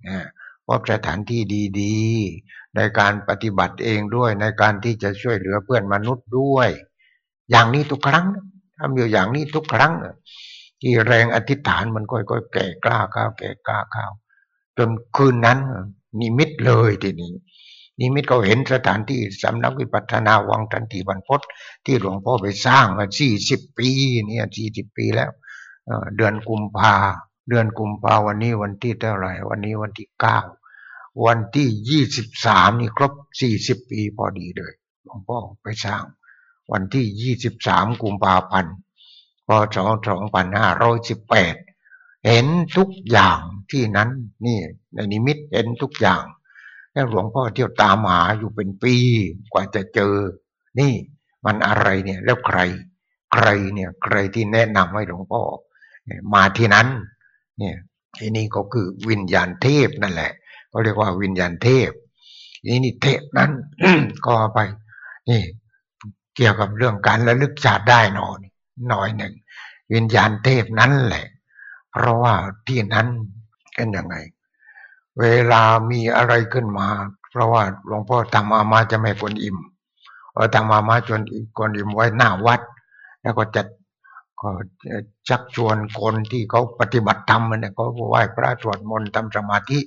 ๆพบสถานที่ดีๆ ในการปฏิบัติเองด้วย ในการที่จะช่วยเหลือเพื่อนมนุษย์ด้วย อย่างนี้ทุกครั้งทำอยู่อย่างนี้ทุกครั้งที่แรงอธิษฐานมันค่อยๆแก่กล้าข้าวแก่กล้าข้าวจนคืนนั้น นิมิตเลยทีนี้นิมิตเขาเห็นสถานที่สำนักวิปัฒนาวังทันทีบรรพศที่หลวงพ่อไปสร้างมาสี่สิบปีเนี่ยสี่สิบปีแล้วเดือนกุมภาเดือนกุมภาวันนี้วันที่เท่าไหร่ วันนี้วันที่เก้า วันที่ยี่สิบสามนี่ครบสี่สิบปีพอดีเลยหลวงพ่อไปสร้าง วันที่ยี่สิบสามกุมภาพันธ์พศ2518เห็นทุกอย่างที่นั้นนี่ในนิมิตเห็นทุกอย่าง แล้วหลวงพ่อเที่ยวตามหาอยู่เป็นปีกว่าจะเจอ นี่มันอะไรเนี่ยแล้วใคร ใครเนี่ยใครที่แนะนำให้หลวงพ่อ มาที่นั้น เนี่ยทีนี่ก็คือวิญญาณเทพนั่นแหละ ก็เรียกว่าวิญญาณเทพนี่นี่เทพนั้นก็ไปนี่เกี่ยวกับเรื่องการระลึกชาติได้หน่อยหน่อยหนึ่งวิญญาณเทพนั้นแหละ เพราะว่าที่นั้นเป็นยังไง เวลามีอะไรขึ้นมา เพราะว่าหลวงพ่อทำอามาจะไม่คนอิ่มเออทำอามาจนคนอิ่มไว้หน้าวัด แล้วก็จะก็ชักชวนคนที่เขาปฏิบัติธรรมเนี่ยเขาไหว้พระสวดมนต์ทำสมาธิ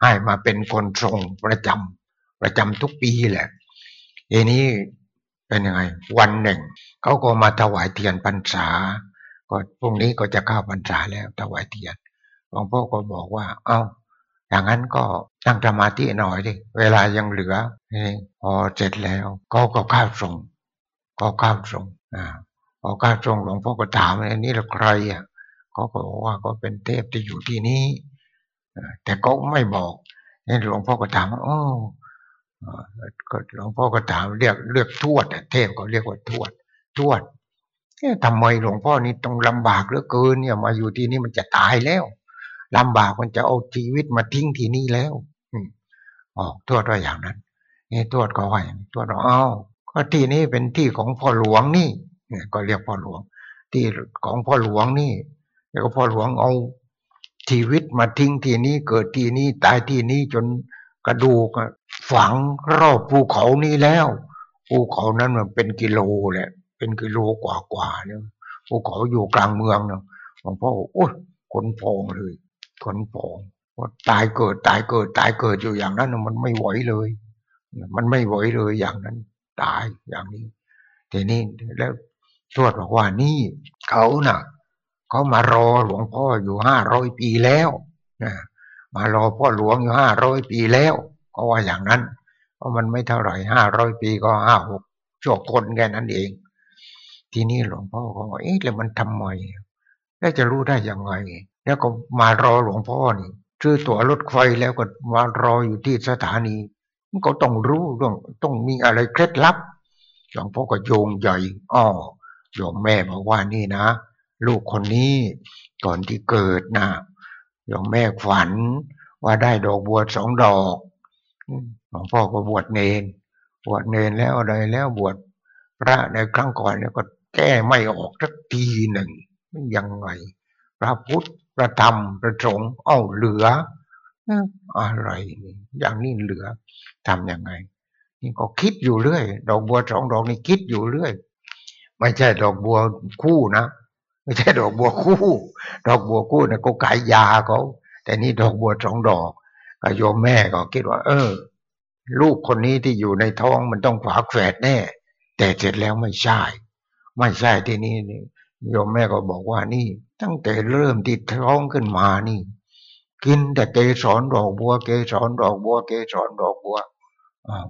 ให้มาเป็นคนทรงประจำประจำทุกปีแหละทีนี้เป็นยังไง วันหนึ่งเขาก็มาถวายเทียนพรรษา ก็พรุ่งนี้ก็จะเข้าพรรษาแล้วถวายเทียนหลวงพ่อก็บอกว่า เอา้าอย่างนั้นก็ตั้งสมาธิหน่อยดิเวลายังเหลือพอเสร็จแล้วก็ก็ข้าทรงก็ข้าทรงอ่าพอข้าทรงหลวงพ่อก็ถามอันนี้ละใครอะเขาก็บอกว่าก็เป็นเทพที่อยู่ที่นี้ แต่ก็ไม่บอกนี่หลวงพ่อก็ถามว่าโอ้ก็หลวงพ่อก็ถามเรียกเรียกทวดเทพก็เรียกว่าทวด ทวดทำไมหลวงพ่อนี่ต้องลำบากเหลือเกินเนี่ย มาอยู่ที่นี่มันจะตายแล้วลำบากมันจะเอาชีวิตมาทิ้งที่นี่แล้วอ๋อทวดว่าอย่างนั้นนี่ทวดก็ว่าอย่างทวดว่าอ้าก็ที่นี้เป็นที่ของพ่อหลวงนี่ก็เรียกพ่อหลวง ที่ของพ่อหลวงนี่แล้วก็พ่อหลวงเอา ชีวิตมาทิ้งที่นี้เกิดที่นี้ตายที่นี้จนกระดูกฝังรอบภูเขานี้แล้วภูเขานั้นมันเป็นกิโลแหละ เป็นกิโลกว่ากว่าเนี่ยภูเขาอยู่กลางเมืองเนาะหลวงพ่อโอ้ยคนพองเลยคนพองว่าตายเกิดตายเกิดตายเกิดอยู่อย่างนั้นมันไม่ไหวเลย มันไม่ไหวเลยอย่างนั้น ตายอย่างนี้ทีนี้แล้วทวดบอกว่านี่เขาน่ะ เขามารอหลวงพ่ออยู่ห้าร้อยปีแล้วนะมารอพ่อหลวงอยู่ห้าร้อยปีแล้วเขาว่าอย่างนั้น เพราะมันไม่เท่าไหร่ห้าร้อยปีก็ห้าหกชั่วคนแค่นั้นเอง ทีนี้หลวงพ่อก็ว่าเอ๊ะแล้วมันทำไมแล้วจะรู้ได้ยังไง แล้วก็มารอหลวงพ่อนี่ซื้อตั๋วรถไฟแล้วก็มารออยู่ที่สถานีมันก็ต้องรู้ต้องต้องมีอะไรเคล็ดลับหลวงพ่อก็โยงใหญ่อ๋อโยมแม่บอกว่านี่นะ ลูกคนนี้ก่อนที่เกิดนะโยมแม่ฝันว่าได้ดอกบัวสองดอกหลวงพ่อก็บวชเนน บวชเนนแล้วอะไรแล้วบวชพระในครั้งก่อนเนี่ยก็แก้ไม่ออกสักทีหนึ่งยังไง พระพุทธพระธรรมพระสงฆ์เอ้าเหลืออะไรอย่างนี้เหลือทำยังไง นี่ก็คิดอยู่เรื่อย ดอกบัวสองดอกนี่คิดอยู่เรื่อย ไม่ใช่ดอกบัวคู่นะ ไม่ใช่ดอกบัวคู่ ดอกบัวคู่เนี่ยก็ขายยาเขาแต่นี่ดอกบัวสองดอกก็โยมแม่ก็คิดว่า เออ ลูกคนนี้ที่อยู่ในท้องมันต้องฝาแฝดแน่ แต่เสร็จแล้วไม่ใช่ ไม่ใช่ที่นี่นี่โยมแม่ก็บอกว่านี่ ตั้งแต่เริ่มติดท้องขึ้นมานี่ กินแต่เกสรดอกบัว เกสรดอกบัว เกสรดอกบัวอ้า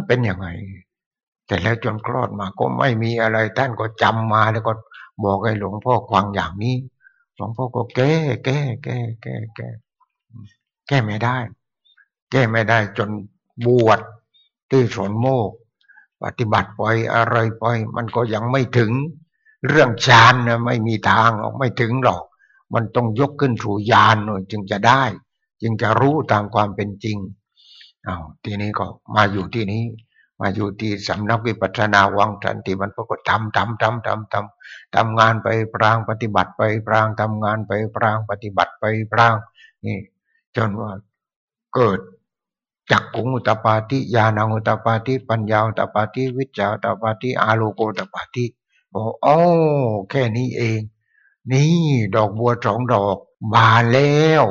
วเป็นยังไงแต่แล้วจนคลอดมาก็ไม่มีอะไรท่านก็จำมาแล้วก็ บอกให้หลวงพ่อฟังอย่างนี้ หลวงพ่อก็แก้ แก้ แก้ แก้ แก้ แก้ไม่ได้ แก้ไม่ได้จนบวชที่สนโมก ปฏิบัติไปอะไรไป มันก็ยังไม่ถึง เรื่องฌานนะไม่มีทางออกไม่ถึงหรอก มันต้องยกขึ้นสู่ญาณหน่อยจึงจะได้ จึงจะรู้ตามความเป็นจริงอ้าวทีนี้ก็มาอยู่ที่นี้ มาอยู่ที่สำนักวิปัสสนาวังสันติมันก็ทำทำทำทำทำทำงานไปพรางปฏิบัติไปพรางทำงานไปพรางปฏิบัติไปพรางนี่จนว่าเกิดจักกุงอุตปาทิญาณังอุตปาทิปัญญาอุตปาทิวิจาอุตปาทิอาโลโกอุตปาทิบอกโอ้แค่นี้เอง นี่ดอกบัวสองดอกบานแล้ว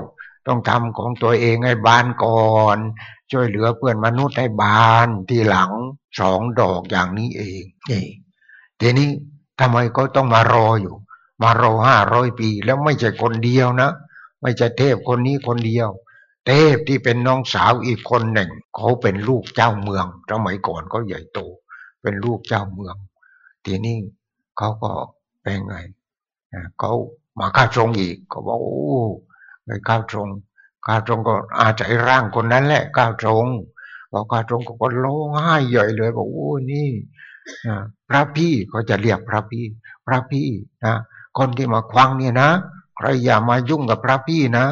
ต้องทำของตัวเองให้บานก่อน ช่วยเหลือเพื่อนมนุษย์ให้บานทีหลังสองดอกอย่างนี้เองนี่ทีนี้ทำไมก็ต้องมารออยู่ มารอห้าร้อยปีแล้วไม่ใช่คนเดียวนะ ไม่ใช่เทพคนนี้คนเดียว เทพที่เป็นน้องสาวอีกคนหนึ่ง เขาเป็นลูกเจ้าเมืองสมัยก่อนเขาใหญ่โต เป็นลูกเจ้าเมือง ทีนี้เขาก็เป็นไงเขามาข้าทรงอีกเขาบอกโอ้ไปข้าทรง ข้าทรงก็อาศัยร่างคนนั้นแหละข้าทรงพอข้าทรงก็ร้องไห้ใหญ่เลยบอกโอ้นี่พระพี่เขาจะเรียกพระพี่ พระพี่นะคนที่มาควังเนี่ยนะใครอย่ามายุ่งกับพระพี่นะ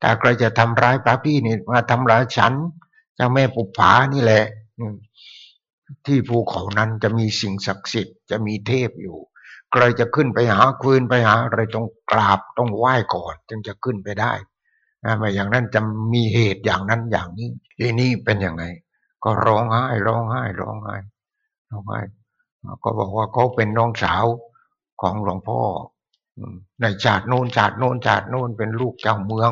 แต่ใครจะทำร้ายพระพี่นี่มาทำร้ายฉันเจ้าแม่ปุผานี่แหละที่ภูเขานั้นจะมีสิ่งศักดิ์สิทธิ์จะมีเทพอยู่ใครจะขึ้นไปหาคืนไปหาอะไรต้องกราบต้องไหว้ก่อน จึงจะขึ้นไปได้ ไม่อย่างนั้นจะมีเหตุอย่างนั้นอย่างนี้ทีนี้เป็นยังไง ก็ร้องไห้ร้องไห้ร้องไห้ร้องไห้ก็บอกว่าเขาเป็นน้องสาวของหลวงพ่อในชาติโน้นชาติโน้นชาติโน้นเป็นลูกเจ้าเมือง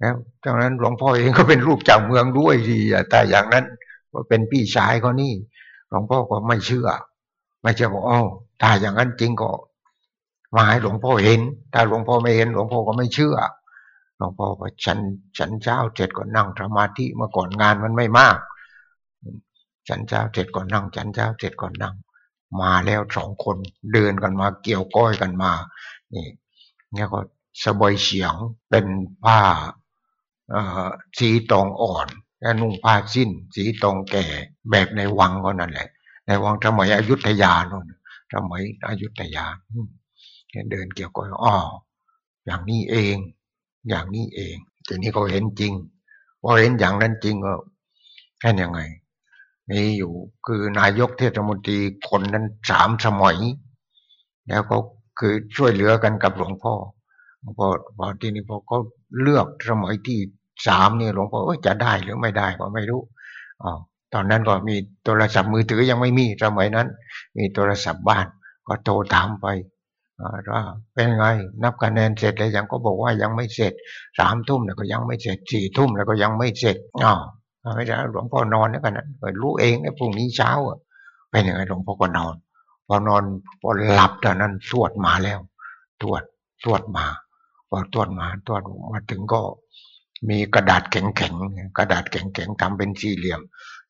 แล้วดังนั้นหลวงพ่อเองก็เป็นลูกเจ้าเมืองด้วยดีแต่อย่างนั้นก็เป็นพี่ชายเขานี่ หลวงพ่อก็ไม่เชื่อ ไม่เชื่อบอกอ๋อถ้าอย่างนั้นจริงก็มาให้หลวงพ่อเห็น ถ้าหลวงพ่อไม่เห็น หลวงพ่อก็ไม่เชื่อ หลวงพ่อก็ฉันฉันเช้าเสร็จก็นั่งสมาธิเมื่อก่อนงานมันไม่มาก ฉันเช้าเสร็จก็นั่ง ฉันเช้าเสร็จก็นั่ง มาแล้วสองคนเดินกันมาเกี่ยวก้อยกันมา นี่เนี่ยก็สบายเฉียงเป็นผ้าสีตองอ่อนและนุ่งผ้าสิ้น สีตองแก่แบบในวังก็นั่นแหละ ในวังสมัยอยุธยาโน่นสมัยอยุธยาเดินเกี่ยวกับอ๋ออย่างนี้เอง อย่างนี้เองทีนี้เขาเห็นจริงพอเห็นอย่างนั้นจริงก็แค่ยังไงมีอยู่คือนายกเทศมนตรีคนนั้นสามสมัย แล้วก็คือช่วยเหลือกันกับหลวงพ่อพอพอที่นี้พอเขาเลือกสมัยที่สามนี่หลวงพ่อจะได้หรือไม่ได้ก็ไม่รู้อ๋อตอนนั้นก็มีโทรศัพท์มือถือยังไม่มีสมัยนั้น มีโทรศัพท์บ้าน ก็โทรถามไป ว่าเป็นไง นับคะแนนเสร็จแล้วยังก็บอกว่ายังไม่เสร็จสามทุ่มแล้วก็ยังไม่เสร็จสี่ทุ่มแล้วก็ยังไม่เสร็จอ๋อไม่ใช่หลวงพ่อนอนแล้วกันนะรู้เองในพรุ่งนี้เช้าเป็นยังไงหลวงพ่อก็นอน พอนอนพอหลับตอนนั้นตรวจมาแล้วตรวจตรวจมาพอตรวจมาตรวจมาถึงก็ มีกระดาษแข็งๆกระดาษแข็งๆทำเป็นสี่เหลี่ยม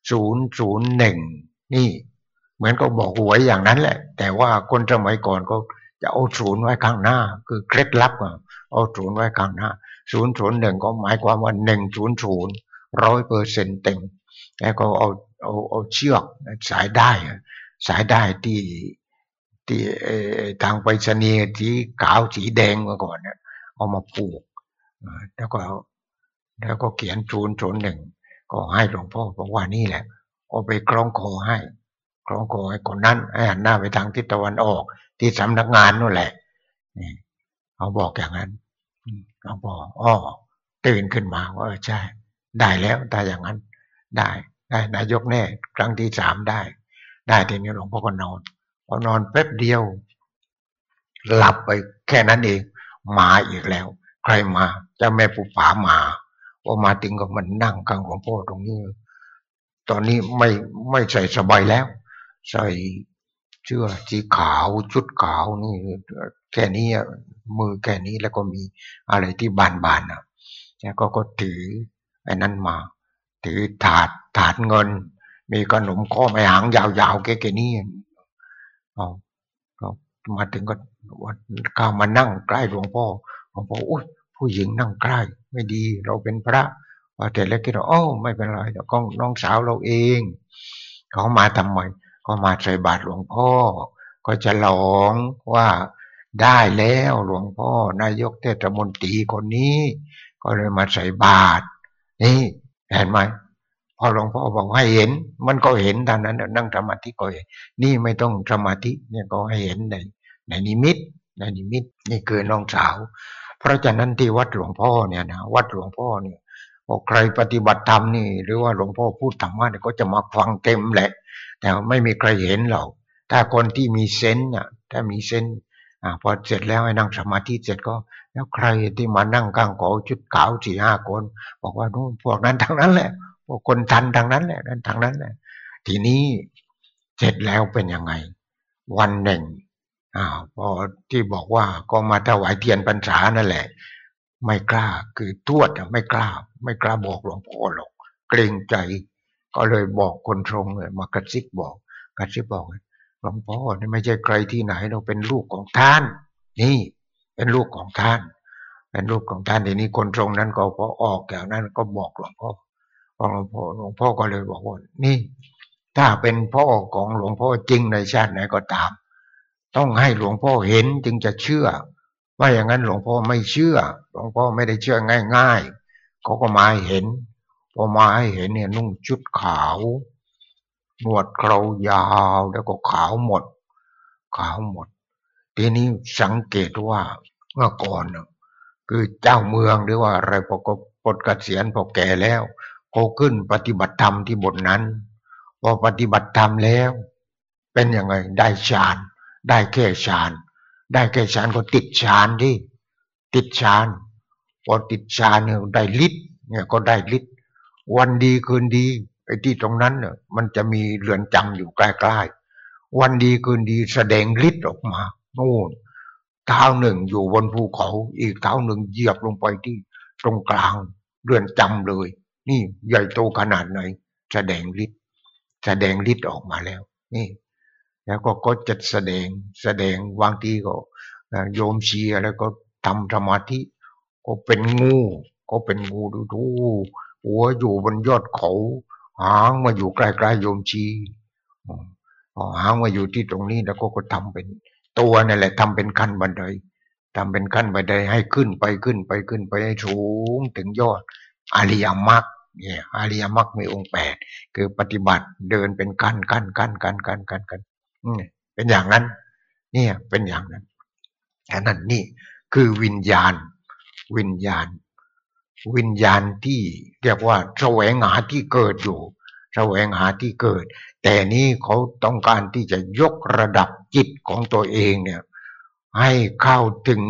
ศูนย์ศูนย์หนึ่งนี่ เหมือนก็บอกหวยอย่างนั้นแหละ แต่ว่าคนสมัยก่อนก็ จะเอาศูนย์ไว้ข้างหน้า คือเคล็ดลับเอาศูนย์ไว้ข้างหน้าศูนย์ศูนย์หนึ่งก็หมายความว่าหนึ่งศูนย์ศูนย์ร้อยเปอร์เซ็นต์เต็มแล้วก็เอาเอาเอาเชือกสายได้ สายได้ที่ที่ทางไปรษณีย์สีขาวสีแดงมาก่อนเนี่ยเอามาผูกแล้วก็แล้วก็เขียนศูนย์ศูนย์หนึ่งก็ให้หลวงพ่อบอกว่านี่แหละเอาไปคล้องคอให้ คล้องคอให้คนนั้นให้หันหน้าไปทางทิศตะวันออก ที่สำนักงานนั่นแหละนี่เขาบอกอย่างนั้นหลวงพ่ออ้อตื่นขึ้นมาว่าใช่ ได้แล้วแต่อย่างนั้น ได้ ได้นายกแน่ ครั้งที่สามได้ ได้ทีนี้หลวงพ่อก็นอนพอนอนแป๊บเดียว หลับไปแค่นั้นเองมาอีกแล้ว ใครมาเจ้าแม่ปุผามาพอมาถึงก็มันนั่งกลางหลวงพ่อตรงนี้ ตอนนี้ไม่ไม่ใส่สบายแล้ว ใส่เสื้อสีขาวชุดขาวนี่แค่นี้มือแค่นี้แล้วก็มีอะไรที่บานๆนะแล้วก็ก็ถือไอ้นั้นมา ถือถาดถาดเงิน มีขนมข้อไม้หางยาวๆแก่นี่อ๋อก็มาถึงก็เข้ามานั่งใกล้หลวงพ่อหลวงพ่ออุ้ยผู้หญิงนั่งใกล้ ไม่ดี เราเป็นพระแต่แล้วคิดว่าโอ้ไม่เป็นไรเดี๋ยวก็น้องสาวเราเอง เขามาทำไม เขามาใส่บาตรหลวงพ่อ ก็จะหลองว่าได้แล้วหลวงพ่อนายกเทศมนตรีคนนี้ ก็เลยมาใส่บาตรนี่เห็นไหมพอหลวงพ่อบอกให้เห็น มันก็เห็นตอนนั้นนั่งสมาธิก็เห็นนี่ไม่ต้องสมาธิเนี่ยก็ให้เห็นในในนิมิตในนิมิตนี่คือน้องสาว เพราะฉะนั้นที่วัดหลวงพ่อเนี่ยนะวัดหลวงพ่อเนี่ยพอใครปฏิบัติธรรมนี่ หรือว่าหลวงพ่อพูดธรรมะเนี่ยก็จะมาฟังเต็มแหละ แต่ไม่มีใครเห็นหรอก ถ้าคนที่มี sense อะ ถ้ามี sense อ่าพอเสร็จแล้วให้นั่งสมาธิเสร็จก็ แล้วใครที่มานั่งกลางโกชุดขาวสี่ห้าคน บอกว่านู่นพวกนั้นทางนั้นแหละพวกคนทันทางนั้นแหละนั้นทางนั้นแหละทีนี้เสร็จแล้วเป็นยังไง วันหนึ่งอ่าพอที่บอกว่าก็มาถวายเทียนพรรษานั่นแหละ ไม่กล้าคือทวดไม่กล้า ไม่กล้าบอกหลวงพ่อหรอกเกรงใจ ก็เลยบอกคนทรงเลยมากระซิบบอกกระซิบบอกหลวงพ่อนี่ไม่ใช่ใครที่ไหนเราเป็นลูกของท่าน นี่ เป็นลูกของท่าน เป็นลูกของท่านทีนี้คนตรงนั้นก็พอออกจากนั้นก็บอกหลวงพ่อหลวงพ่อหลวงพ่อก็เลยบอกว่านี่ ถ้าเป็นพ่อของหลวงพ่อจริงในชาติไหนก็ตาม ต้องให้หลวงพ่อเห็นจึงจะเชื่อว่าอย่างนั้นหลวงพ่อไม่เชื่อ หลวงพ่อไม่ได้เชื่อง่ายๆเขาก็มาเห็น พอมาให้เห็นเนี่ยนุ่งชุดขาว หนวดเครายาวแล้วก็ขาวหมด ขาวหมด ทีนี้สังเกตว่าเมื่อก่อนคือเจ้าเมืองหรือว่าอะไรพอก็ปลดกเกษียณพอแก่แล้วก็ขึ้นปฏิบัติธรรมที่บทนั้น พอปฏิบัติธรรมแล้ว เป็นยังไงได้ฌาน ได้แค่ฌาน ได้แค่ฌานก็ติดฌานที่ติดฌานพอติดฌานเนี่ยได้ฤทธิ์เนี่ยก็ได้ฤทธิ์ วันดีคืนดีไอ้ที่ตรงนั้นเนี่ยมันจะมีเรือนจำอยู่ใกล้ๆ วันดีคืนดีแสดงฤทธิ์ออกมาโน่นเท้าหนึ่งอยู่บนภูเขา อีกเท้าหนึ่งเหยียบลงไปที่ตรงกลางเรือนจำเลย นี่ใหญ่โตขนาดไหน แสดงฤทธิ์แสดงฤทธิ์ออกมาแล้ว นี่ แล้วก็ก็จะแสดงแสดงบางทีก็โยมเชียแล้วก็ทำสมาธิก็เป็นงู ก็เป็นงูดูดู หัวอยู่บนยอดเขาหางมาอยู่ใกล้ๆโยมชีหางมาอยู่ที่ตรงนี้แล้วก็ก็ทำเป็น ตัวนั่นแหละทำเป็นขั้นบันไดทำเป็นขั้นบันไดให้ขึ้นไปขึ้นไปขึ้นไปให้สูงถึงยอดอริยมรรคเนี่ยอริยมรรคมีองค์แปดคือปฏิบัติเดินเป็นขั้นขั้นขั้นขั้นขั้นขั้นขั้นเป็นอย่างนั้น เนี่ยเป็นอย่างนั้นอันนั้นนี่คือวิญญาณ วิญญาณ วิญญาณที่เรียกว่าแสวงหาที่เกิดอยู่ แสวงหาที่เกิด แต่นี้เขาต้องการที่จะยกระดับจิตของตัวเองเนี่ยให้เข้าถึง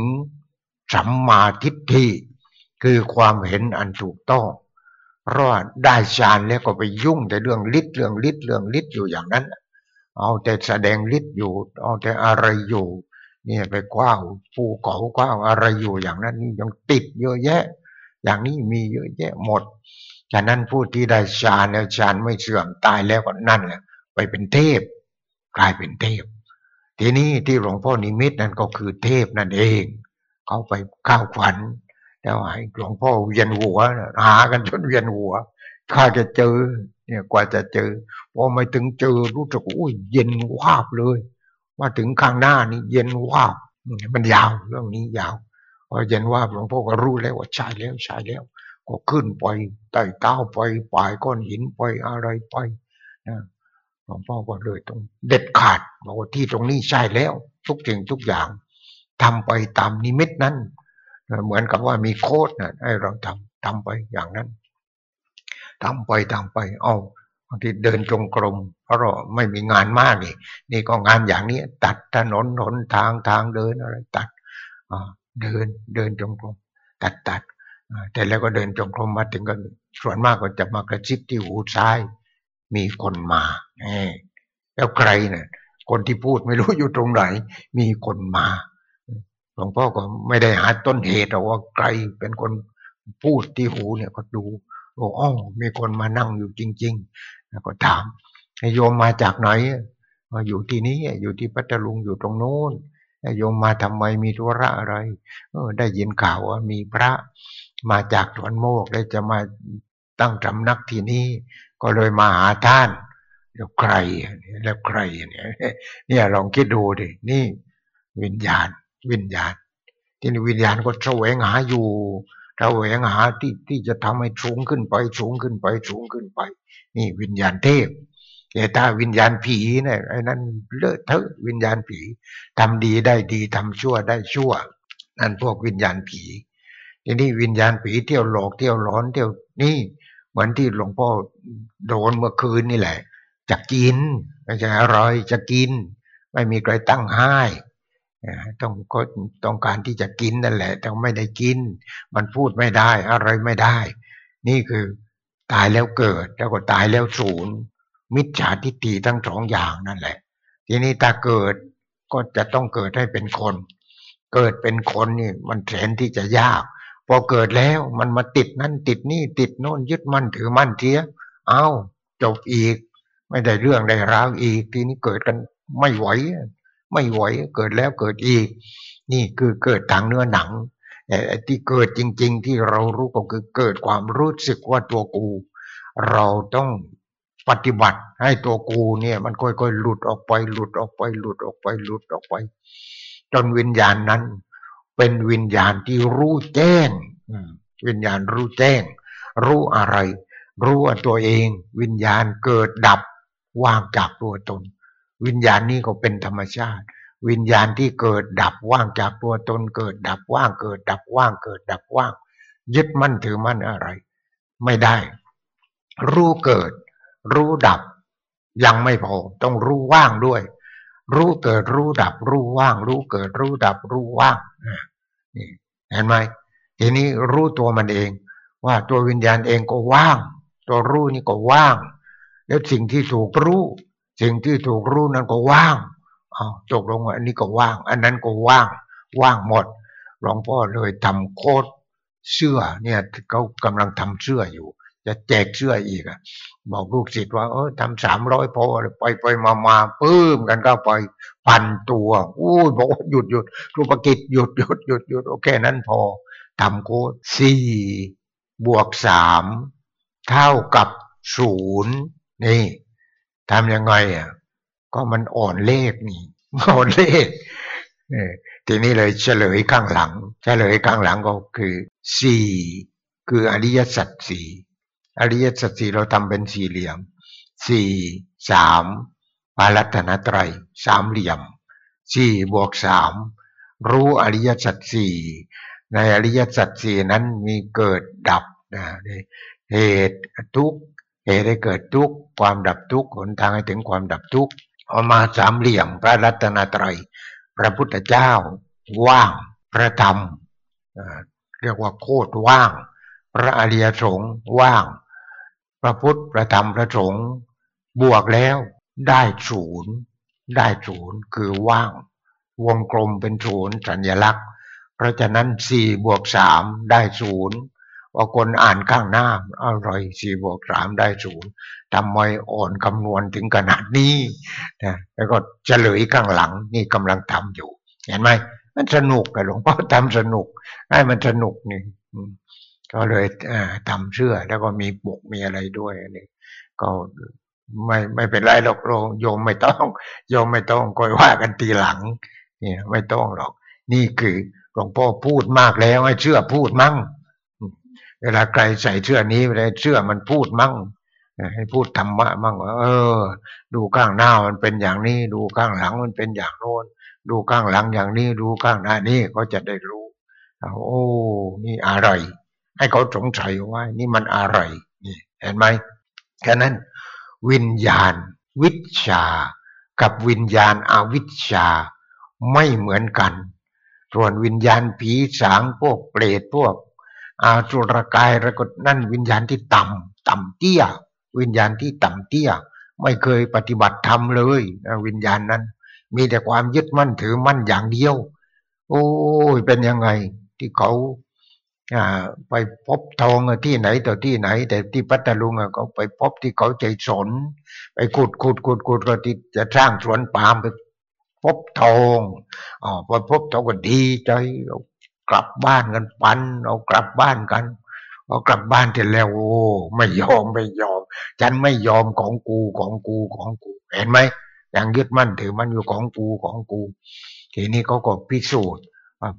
สัมมาทิฏฐิคือความเห็นอันถูกต้อง เพราะได้ฌานแล้วก็ไปยุ่งแต่เรื่องฤทธิ์เรื่องฤทธิ์เรื่องฤทธิ์อยู่อย่างนั้น เอาแต่แสดงฤทธิ์อยู่ เอาแต่อะไรอยู่ เนี่ยไปกว้าวภูเขากว้าวอะไรอยู่อย่างนั้นนี่ยังติดเยอะแยะ อย่างนี้มีเยอะแยะหมดฉะนั้นผู้ที่ได้ฌานแล้วฌานไม่เสื่อมตายแล้วก็นั่นแหละไปเป็นเทพ กลายเป็นเทพ ทีนี้ที่หลวงพ่อนิมิตนั่นก็คือเทพนั่นเอง เขาไปข้าวขวัญแล้วให้หลวงพ่อเวียนหัวหากันจนเวียนหัวข้าจะเจอ เนี่ยกว่าจะเจอพอไม่ถึงเจอรู้สึกอุ้ยเย็นวาบเลยมาถึงข้างหน้านี่เย็นวาบมันยาวเรื่องนี้ยาว พอเย็นว่าหลวงพ่อก็รู้แล้วว่าใช่แล้วใช่แล้ว ก็ขึ้นไปไต่เต้าไปป่ายก้อนหินไปอะไรไปนะหลวงพ่อก็เลยต้องเด็ดขาดบอกว่าที่ตรงนี้ใช่แล้ว ทุกสิ่งทุกอย่างทำไปตามนิมิตนั้นเหมือนกับว่ามีโค้ดนะให้เราทำทำไปอย่างนั้นทำไปทำไป เอาบางทีเดินจงกรมเพราะเราไม่มีงานมากนี่นี่ก็งานอย่างนี้ ตัดถนนหนทางทางเดินอะไร ตัด เดินเดินจงกรมตัดตัดแต่แล้วก็เดินจงกรมมาถึงก็ส่วนมากก็จะมากระชิบที่หูซ้าย มีคนมาแล้วใครเนี่ยคนที่พูดไม่รู้อยู่ตรงไหน มีคนมาหลวงพ่อก็ไม่ได้หาต้นเหตุหรอกว่าใครเป็นคนพูดที่หูเนี่ยก็ดูโอ้อ๋อมีคนมานั่งอยู่จริง ๆ แล้วก็ถามโยมมาจากไหนมาอยู่ที่นี้อยู่ที่พัทลุงอยู่ตรงโน้น โยมมาทำไมมีธุระอะไรเออได้ยินข่าวว่ามีพระมาจากสวนโมกได้จะมาตั้งจำนักที่นี่ ก็เลยมาหาท่าน แล้วใครแล้วใครเนี่ยเนี่ยลองคิดดูดินี่ วิญญาณ วิญญาณ ที่นี่วิญญาณก็แสวงหาอยู่แสวงหาที่ที่จะทำให้สูงขึ้นไปสูงขึ้นไปสูงขึ้นไป นี่วิญญาณเทพ แต่ถ้าวิญญาณผีเนี่ยไอ้นั้นเลอะเทอะวิญญาณผีทำดีได้ดีทำชั่วได้ชั่ว นั่นพวกวิญญาณผี ทีนี้วิญญาณผีเที่ยวหลอกเที่ยวหลอนเที่ยวนี่เหมือนที่หลวงพ่อโดนเมื่อคืนนี่แหละ จะกินไม่ใช่อร่อยจะกิน ไม่มีใครตั้งให้ต้องก็ต้องการที่จะกินนั่นแหละ แต่ไม่ได้กิน มันพูดไม่ได้ อะไรไม่ได้ นี่คือตายแล้วเกิดแล้วก็ตายแล้วสูญ มิจฉาทิฏฐิทั้งสองอย่างนั่นแหละ ทีนี้ถ้าเกิดก็จะต้องเกิดให้เป็นคน เกิดเป็นคนนี่มันแสนที่จะยาก พอเกิดแล้วมันมาติดนั่นติดนี่ติดโน่นยึดมั่นถือมั่นเทียเอา้าจบอีก ไม่ได้เรื่องได้ราวอีก ทีนี้เกิดกันไม่ไหวไม่ไหวเกิดแล้วเกิดอีก นี่คือเกิดทางเนื้อหนังแต่ที่เกิดจริง ๆ ที่เรารู้ก็คือเกิดความรู้สึกว่าตัวกู เราต้อง ปฏิบัติให้ตัวกูเนี่ย มันค่อยๆหลุดออกไปหลุดออกไปหลุดออกไปหลุดออกไป จนวิญญาณนั้น เป็นวิญญาณที่รู้แจ้งวิญญาณรู้แจ้ง รู้อะไร รู้ว่าตัวเอง วิญญาณเกิดดับว่างจากตัวตน วิญญาณนี้ก็เป็นธรรมชาติ วิญญาณที่เกิดดับว่างจากตัวตน เกิดดับว่างเกิด ดับว่างเกิด ดับว่าง ยึดมั่นถือมั่นอะไร ไม่ได้ รู้เกิด รู้ดับ ยังไม่พอ ต้องรู้ว่างด้วย รู้เกิดรู้ดับ รู้ว่าง รู้เกิดรู้ดับ รู้ว่างนี่เห็นไหมทีนี้รู้ตัวมันเอง ว่าตัววิญญาณเองก็ว่าง ตัวรู้นี่ก็ว่าง แล้วสิ่งที่ถูกรู้ สิ่งที่ถูกรู้นั้นก็ว่างอาตกลงอันนี้ก็ว่าง อันนั้นก็ว่าง ว่างหมดหลวงพ่อเลยทำโคตเสื้อเนี่ยเขากำลังทำเสื้ออยู่ จะแจกเสื้ออีกอะบอกลูกศิษย์ว่าเออทำสามร้อยพอไปไปมามาปื้มกันเข้าไปพันตัวอู้บอกว่าหยุดหยุดธุรกิจหยุดหยุดหยุดหยุดโอเคนั้นพอทำโค้ดสี่บวกสามเท่ากับศูนย์นี่ทำยังไงอะ ก็มันอ่อนเลขนี่อ่อนเลขทีนี้เลยเฉลยข้างหลัง เฉลยข้างหลังก็คือสี่คืออริยสัจสี่ อริยสัจสี่เราทำเป็นสี่เหลี่ยมสี่สามปารัตนตรัยสามเหลี่ยมสี่บวกสามรู้อริยสัจสี่ในอริยสัจสี่นั้นมีเกิดดับนะเหตุทุกเหตุให้เกิดทุกความดับทุกหนทางให้ถึงความดับทุกเอามาสามเหลี่ยมพระรัตนตรัยพระพุทธเจ้าว่างพระธรรมเรียกว่าโคตรว่าง พระอริยสงฆ์ว่าง พระพุทธพระธรรมพระสงฆ์บวกแล้วได้ศูนย์ได้ศูนย์คือว่าง วงกลมเป็นศูนย์สัญลักษณ์ เพราะฉะนั้นสี่บวกสามได้ศูนย์ว่าคนอ่านข้างหน้าอะไรสี่บวกสามได้ศูนย์ทำไมอ่อนคำนวณถึงขนาดนี้นะแล้วก็เฉลยข้างหลังนี่กำลังทำอยู่ เห็นไหมมันสนุกกับหลวงพ่อทำสนุก ให้มันสนุกนี่ ก็เลยทำเชื่อแล้วก็มีปกมีอะไรด้วยนี่ก็ไม่ไม่เป็นไรหรอกโยมไม่ต้อง โยมไม่ต้องคอยว่ากันทีหลังนี่ไม่ต้องหรอก นี่คือหลวงพ่อพูดมากแล้วให้เชื่อพูดมั่ง เวลาใครใส่เสื้อนี้ไปเชื่อมันพูดมั่งให้พูดธรรมะมั่งว่าเออ ดูข้างหน้ามันเป็นอย่างนี้ ดูข้างหลังมันเป็นอย่างโน้น ดูข้างหลังอย่างนี้ ดูข้างหน้านี้ก็จะได้รู้ โอ้ นี่อะไร ให้เขาสงสัยว่านี่มันอะไรนี่เห็นไหมแค่นั้น วิญญาณ วิชา กับวิญญาณอาวิชา ไม่เหมือนกัน ส่วนวิญญาณผีสางพวกเปรตพวกอาสุรกายแล้วก็นั่นวิญญาณที่ต่ำต่ำเตี้ย วิญญาณที่ต่ำเตี้ย ไม่เคยปฏิบัติธรรมเลยวิญญาณนั้น มีแต่ความยึดมั่นถือมั่นอย่างเดียว โอ้ยเป็นยังไงที่เขา ไปพบทองที่ไหนต่อที่ไหน แต่ที่พัทลุงเขาไปพบที่เขาใจสน ไปขุดขุดขุดขุดก็ที่จะสร้างสวนปาล์มไปพบทองอ๋อพอพบทองก็ดีใจกลับบ้านกันปันเอากลับบ้านกันเอากลับบ้านเสร็จแล้วโอ้ไม่ยอมไม่ยอม ฉันไม่ยอมของกูของกูของกูเห็นไหมยังยึดมั่นถือมันอยู่ของกูของกู ทีนี้เขาก็พิสูจน์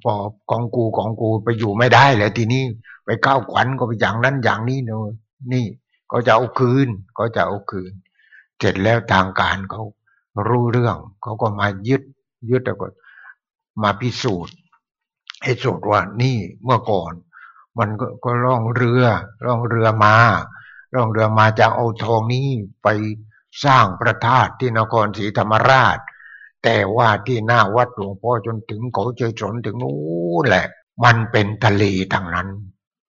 พอของกูของกูไปอยู่ไม่ได้เลยทีนี้ไปก้าวขวัญก็ไปอย่างนั้นอย่างนี้เนอะนี่ก็จะเอาคืนก็จะเอาคืน เสร็จแล้วทางการเขารู้เรื่องเขาก็มายึดยึดแล้วก็มาพิสูจน์ให้โจทย์ว่านี่เมื่อก่อน มันก็ก็ล่องเรือล่องเรือมาล่องเรือมาจะเอาทองนี้ไปสร้างพระธาตุที่นครศรีธรรมราช แต่ว่าที่หน้าวัดหลวงพ่อจนถึงเขาเจยสนถึงนู้นแหละ มันเป็นทะเลทางนั้น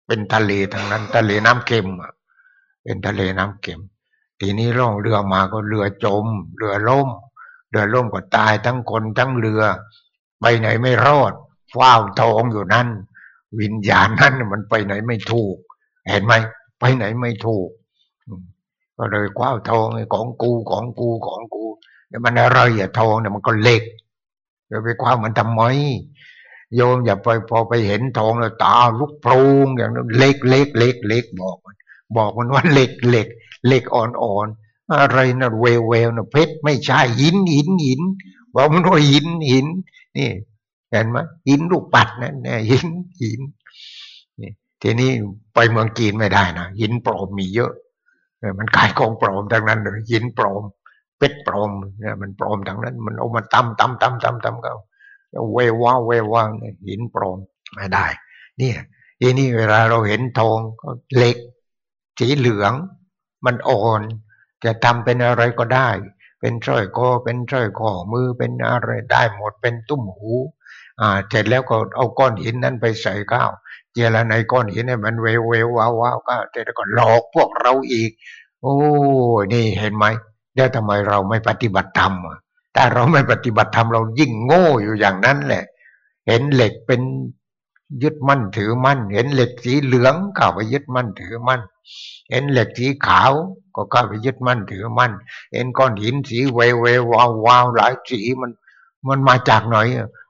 เป็นทะเลทางนั้น ทะเลน้ำเค็มเป็นทะเลน้ำเค็ม ทีนี้ล่องเรือมาก็เรือจม เรือล่ม เรือล่มก็ตายทั้งคนทั้งเรือ ไปไหนไม่รอดเฝ้าทองอยู่นั่น วิญญาณนั้นมันไปไหนไม่ถูก เห็นไหมไปไหนไม่ถูก ก็เลยคว้าทองของกูของกูของกู เนี่มันอะไรอะทองเนี่ยมันก็เล็กจะไปคว้ามันทำไมโยมอย่าไปพอไปเห็นทองแล้วตาลุกโพรงอย่างนั้นเล็กเล็กเล็กเล็กบอกมันบอกมันว่าเล็กเล็กเล็กอ่อนอ่อนอะไรนะเวลเวลนะเพชรไม่ใช่หินหินหินบอกมันว่าหินหินนี่เห็นไหมหินลูกปัดนั่นเนี่ยหินหินนี่ทีนี้ไปเมืองจีนไม่ได้นะหินปลอมมีเยอะมันขายของปลอมทั้งนั้นเลยหินปลอม เป็ดปลอมเนี่ยมันปลอมทั้งนั้น มันเอามาตำตำตำตำตำเขาเวว่าเวว่าหินปลอมไม่ได้ เนี่ยทีนี้เวลาเราเห็นทองเหล็ก สีเหลือง มันอ่อน จะทำเป็นอะไรก็ได้ เป็นสร้อยคอเป็นสร้อยคอมือเป็นอะไรได้หมดเป็นตุ้มหู อ่าเสร็จแล้วก็เอาก้อนหินนั้นไปใส่ข้าวเจรในก้อนหินเนี่ยมันเววเวว้าวว้าวก็เสร็จแล้วก็หลอกพวกเราอีก โอ้นี่เห็นไหม แล้วทำไมเราไม่ปฏิบัติธรรมถ้าเราไม่ปฏิบัติธรรมเรายิ่งโง่อยู่อย่างนั้นแหละ เห็นเหล็กเป็นยึดมั่นถือมั่น เห็นเหล็กสีเหลืองก็ไปยึดมั่นถือมั่น เห็นเหล็กสีขาวก็ก้าไปยึดมั่นถือมั่น เห็นก้อนหินสีเววเววาววาวหลายสีมัน มันมาจากไหน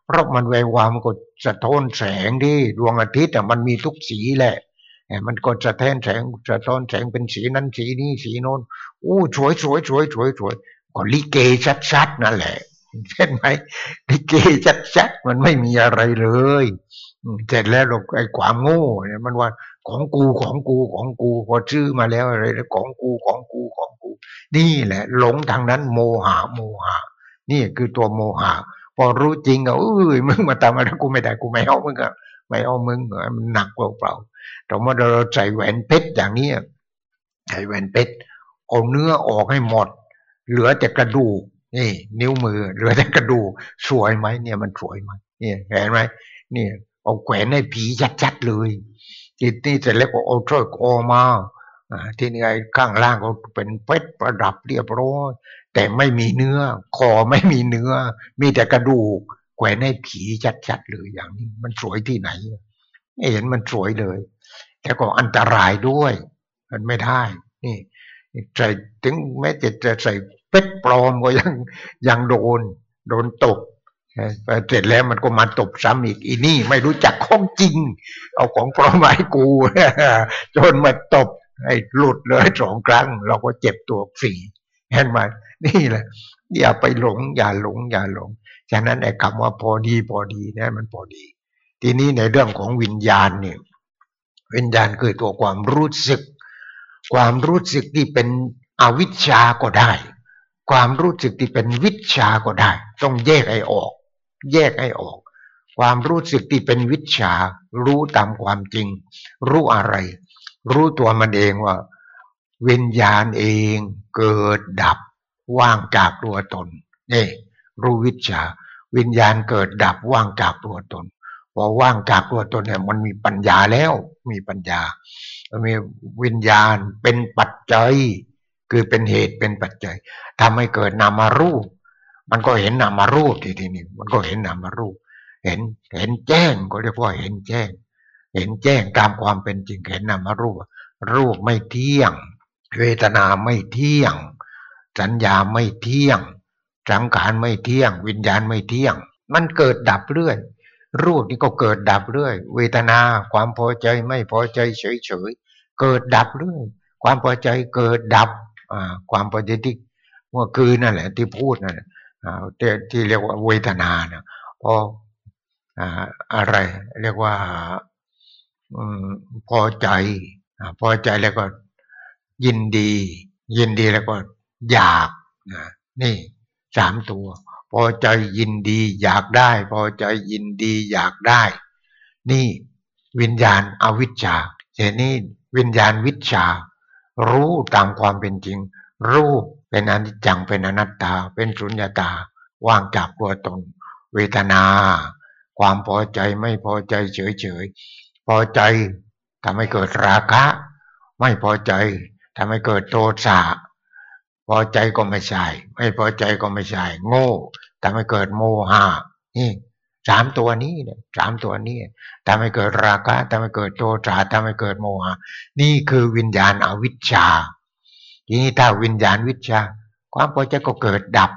เพราะมันแวววามก็สะท้อนแสงที่ดวงอาทิตย์อะมันมีทุกสีแหละ มันก็จะแทนแสงจะท้อนแสงเป็นสีนั้นสีนี้สีโน้นอู้สวยสวยสวยสวยสวยก็ลิเกชัดๆนั่นแหละเห็นไหมลิเกชัดๆมันไม่มีอะไรเลยเสร็จแล้วไอ้ความโง่เนี่ยมันว่าของกูของกูของกูพอชื่อมาแล้วอะไรของกูของกูของกู นี่แหละ หลงทางนั้นโมหะโมหะ นี่คือตัวโมหะ พอรู้จริงอะเอ้ยมึงมาทำอะไรกูไม่ได้กูไม่เอามึงอะไม่เอามึงมันหนักกว่าเปล่า แต่เมื่อเราใส่แหวนเพชรอย่างนี้ใส่แหวนเพชรเอาเนื้อออกให้หมด เหลือแต่กระดูกนี่ นิ้วมือเหลือแต่กระดูกสวยไหมเนี่ยมันสวยไหมเนี่ยเห็นไหมเนี่ยเอาแขวนให้ผีชัดๆเลยจิตนี่เสร็จแล้วก็เอาช่วยคอมาที่นี่ไอ้ข้างล่างก็เป็นเพชรประดับเรียบร้อยแต่ไม่มีเนื้อ คอไม่มีเนื้อ มีแต่กระดูกแขวนให้ผีชัดๆเลยอย่างนี้ มันสวยที่ไหนไม่เห็นมันสวยเลย แต่ก็อันตรายด้วย มันไม่ได้ นี่ใส่ถึงแม้จะจะใส่เพชรปลอมก็ยังยังโดน โดนตกเสร็จแล้วมันก็มาตบซ้ำอีกอีนี่ไม่รู้จักของจริง เอาของปลอมมาให้กูจนมาตบให้หลุดเลยสองครั้ง เราก็เจ็บตัวฝีเห็นไหมนี่แหละ อย่าไปหลง อย่าหลง อย่าหลงฉะนั้นไอ้คำว่าพอดีพอดีนะมันพอดี ทีนี้ในเรื่องของวิญญาณเนี่ย วิญญาณคือตัวความรู้สึก ความรู้สึกที่เป็นอวิชชาก็ได้ ความรู้สึกที่เป็นวิชาก็ได้ ต้องแยกให้ออก แยกให้ออก ความรู้สึกที่เป็นวิชา รู้ตามความจริง รู้อะไร รู้ตัวมันเองว่า วิญญาณเองเกิดดับ ว่างจากตัวตนนี่รู้วิชา วิญญาณเกิดดับว่างจากตัวตน พอว่างจากตัวตนเนี่ย มันมีปัญญาแล้ว มีปัญญามีวิญญาณเป็นปัจจัย คือเป็นเหตุเป็นปัจจัยทำให้เกิดนามารูป มันก็เห็นนามารูปทีทีนี้มันก็เห็นนามารูป เห็นเห็นแจ้งก็เรียกว่าเห็นแจ้ง เห็นแจ้งตามความเป็นจริงเห็นนามารูป รูปไม่เที่ยง เวทนาไม่เที่ยง สัญญาไม่เที่ยงสังขารไม่เที่ยง วิญญาณไม่เที่ยง มันเกิดดับเรื่อย รูปนี่ก็เกิดดับเรื่อย เวทนา ความพอใจไม่พอใจเฉยๆเกิดดับเรื่อย ความพอใจเกิดดับความพอใจที่เมื่อคืนนั่นแหละที่พูดนั่นอ่ที่เรียกว่าเวทนาเนี่ยพออะไร เรียกว่าอพอใจอพอใจแล้วก็ยินดี ยินดีแล้วก็อยากนี่สามตัว พอใจยินดีอยากได้ พอใจยินดีอยากได้ นี่วิญญาณอวิชชาเจนี่วิญญาณวิชา รู้ตามความเป็นจริง รูปเป็นอนิจจังเป็นอนัตตา เป็นสุญญตา ว่างจากตัวตน เวทนา ความพอใจไม่พอใจเฉยๆพอใจทำให้เกิดราคะ ไม่พอใจทำให้เกิดโทสะ พอใจก็ไม่ใช่ ไม่พอใจก็ไม่ใช่ โง่ทำให้เกิดโมหะนี่สามตัวนี้เนี่ยสามตัวนี้ทำให้เกิดราคะทำให้เกิดโทสะทำให้เกิดโมหะนี่คือวิญญาณอวิชชา ทีนี้ถ้าวิญญาณวิชา ความพอใจก็เกิดดับ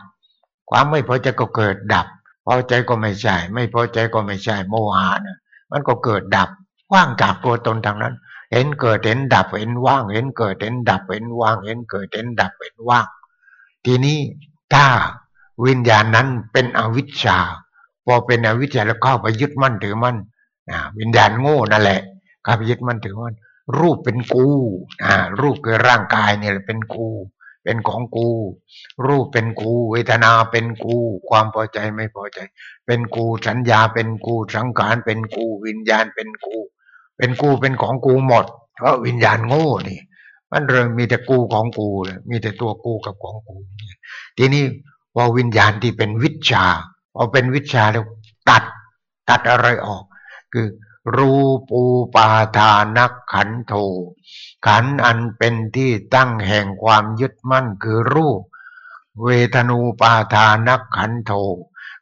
ความไม่พอใจก็เกิดดับ พอใจก็ไม่ใช่ ไม่พอใจก็ไม่ใช่โมหะนะมันก็เกิดดับว่างจากตัวตนทางนั้น เห็นเกิดเห็นดับเห็นว่าง เห็นเกิดเห็นดับเห็นว่าง เห็นเกิดเห็นดับเห็นว่าง ทีนี้ถ้าวิญญาณนั้นเป็นอวิชชา พอเป็นอวิชชาแล้วเข้าไปยึดมั่นถือมั่นวิญญาณโง่นั่นแหละเข้าไปยึดมั่นถือมั่นรูปเป็นกูรูปคือร่างกายเนี่ยเป็นกูเป็นของกู รูปเป็นกู เวทนาเป็นกู ความพอใจไม่พอใจ เป็นกูสัญญาเป็นกูสังขารเป็นกู วิญญาณเป็นกู เป็นกูเป็นของกูหมด เพราะวิญญาณโง่นี่ มันเริ่มมีแต่กูของกูเลยมีแต่ตัวกูกับของกูทีนี้พอวิญญาณที่เป็นวิชาพอเป็นวิชาแล้วตัดตัดอะไรออก คือรูปูปาทานักขันโทขันอันเป็นที่ตั้งแห่งความยึดมั่นคือรูป เวทนูปาทานักขันโท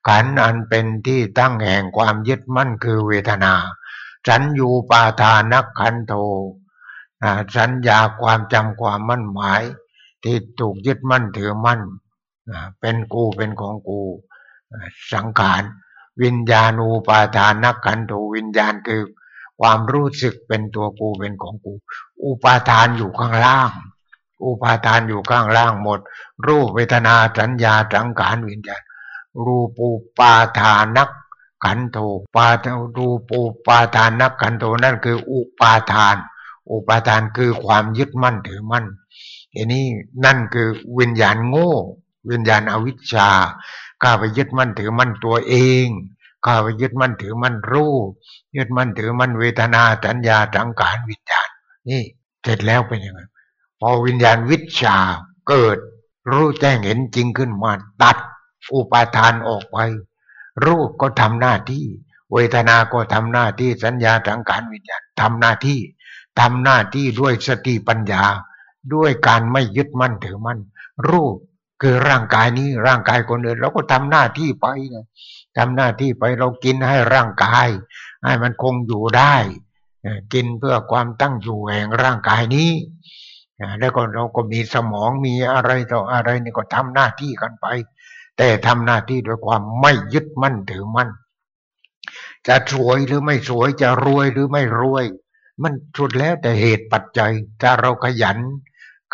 ขันอันเป็นที่ตั้งแห่งความยึดมั่นคือเวทนา สัญญูปาทานักขันโทสัญญาความจำความมั่นหมาย ที่ถูกยึดมั่นถือมั่น เป็นกูเป็นของกู สังขาร วิญญาณูปาทานนักขันโทวิญญาณคือความรู้สึกเป็นตัวกูเป็นของกู อุปาทานอยู่ข้างล่าง อุปาทานอยู่ข้างล่างหมด รูปเวทนาสัญญาสังขารวิญญาณรูปูปาทานัก ขันโทปารูปูปาทานนักขันโทนั่นคืออุปาทาน อุปาทานคือความยึดมั่นถือมั่นอันนี้นั่นคือวิญญาณโง่ วิญญาณอวิชชาข้าไปยึดมั่นถือมั่นตัวเองข้าไปยึดมั่นถือมั่นรูป ยึดมั่นถือมั่นเวทนาสัญญาสังขารวิญญาณ นี่เสร็จแล้วเป็นยังไงพอวิญญาณวิชาเกิด รู้แจ้งเห็นจริงขึ้นมาตัดอุปาทานออกไป รูปก็ทำหน้าที่ เวทนา ก็ทำหน้าที่สัญญาสังขารวิญญาณทำหน้าที่ทำหน้าที่ด้วยสติปัญญา ด้วยการไม่ยึดมั่นถือมั่นรูปคือร่างกายนี้ร่างกายคนอื่นเราก็ทำหน้าที่ไปนะทำหน้าที่ไปเรากินให้ร่างกาย ให้มันคงอยู่ได้กินเพื่อความตั้งอยู่แห่งร่างกายนี้แล้วก็เราก็มีสมองมีอะไรต่ออะไรนี่ก็ทำหน้าที่กันไป แต่ทำหน้าที่ด้วยความไม่ยึดมั่นถือมั่น จะสวยหรือไม่สวยจะรวยหรือไม่รวย มันสุดแล้วแต่เหตุปัจจัยถ้าเราขยัน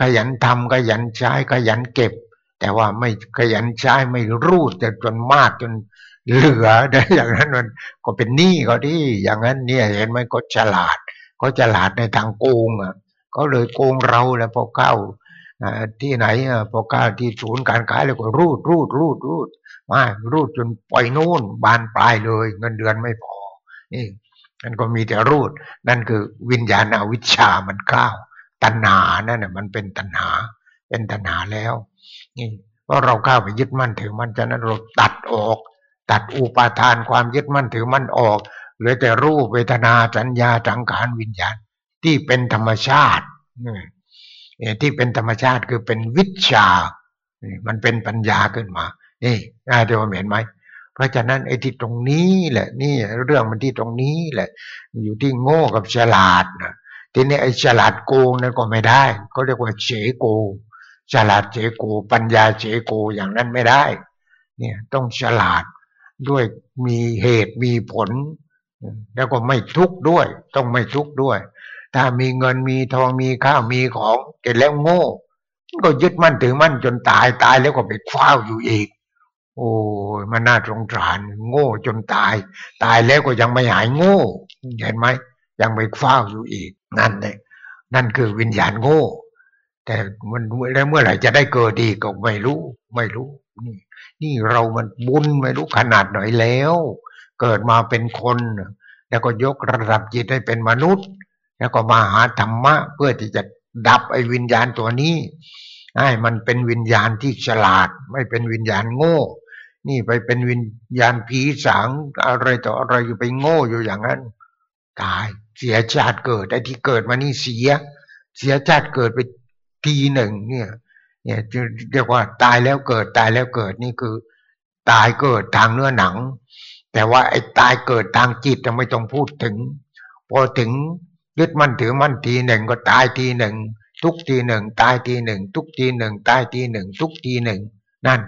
ขยันทำขยันใช้ขยันเก็บ แต่ว่าไม่ขยันใช้ไม่รู้แต่จนมากจนเหลือได้อย่างนั้นมันก็เป็นหนี้เขาที่อย่างนั้นเนี่ยเห็นไหมก็ฉลาด ก็ฉลาดในทางโกงอะก็เลยโกงเราแล้วพอเข้า ที่ไหนพอเข้าที่ศูนย์การค้าเลยก็รูดรูดรูดรูดมารูดจนปล่อยนู่นบานปลายเลย เงินเดือนไม่พอนี่นั่นก็มีแต่รูด นั่นคือวิญญาณอวิชชามันเข้าวตัณหานั่นน่ะมันเป็นตัณหา เป็นตัณหาแล้วนี่เพราะเราเข้าวไปยึดมั่นถือมั่นฉะนั้นเราตัดออก ตัดอุปาทานความยึดมั่นถือมั่นออกเหลือแต่รูปเวทนาสัญญาสังขารวิญญาณที่เป็นธรรมชาติ ที่เป็นธรรมชาติคือเป็นวิชา มันเป็นปัญญาขึ้นมา นี่น่าจะเห็นไหม เพราะฉะนั้นไอ้ที่ตรงนี้แหละ นี่เรื่องมันที่ตรงนี้แหละ อยู่ที่โง่กับฉลาดนะทีนี้ไอ้ฉลาดโกงนั่นก็ไม่ได้เขาเรียกว่าเฉโกฉลาดเฉโก ปัญญาเฉโกอย่างนั้นไม่ได้ เนี่ยต้องฉลาดด้วยมีเหตุมีผล แล้วก็ไม่ทุกข์ด้วย ต้องไม่ทุกข์ด้วย ถ้ามีเงินมีทองมีข้าวมีของเก็บแล้วโง่ ก็ยึดมั่นถือมั่นจนตายตายแล้วก็ไปคว้าอยู่อีก โอ้มันน่าสงสารโง่จนตาย ตายแล้วก็ยังไม่หายโง่เห็นไหมยังไปคว้าอยู่อีก นั่นเลยนั่นคือวิญญาณโง่ แต่มันแล้วเมื่อไหร่จะได้เกิดดีก็ไม่รู้ ไม่รู้นี่นี่เรามันบุญไม่รู้ขนาดไหนแล้ว เกิดมาเป็นคน แล้วก็ยกระดับจิตให้เป็นมนุษย์ แล้วก็มาหาธรรมะเพื่อที่จะดับไอ้วิญญาณตัวนี้ให้มันเป็นวิญญาณที่ฉลาด ไม่เป็นวิญญาณโง่ นี่ไปเป็นวิญญาณผีสางอะไรต่ออะไรอยู่ไปโง่อยู่อย่างนั้น ตายเสียชาติเกิดไอ้ที่เกิดมานี่เสีย เสียชาติเกิดไปทีหนึ่งเนี่ย เนี่ยเรียกว่าตายแล้วเกิดตายแล้วเกิดนี่คือ ตายเกิดทางเนื้อหนัง แต่ว่าไอ้ตายเกิดทางจิตจะไม่ต้องพูดถึง พอถึง ยึดมั่นถือมั่นทีหนึ่งก็ตายทีหนึ่งทุกทีหนึ่งตายทีหนึ่งทุกทีหนึ่งตายทีหนึ่งทุกทีหนึ่งนั่น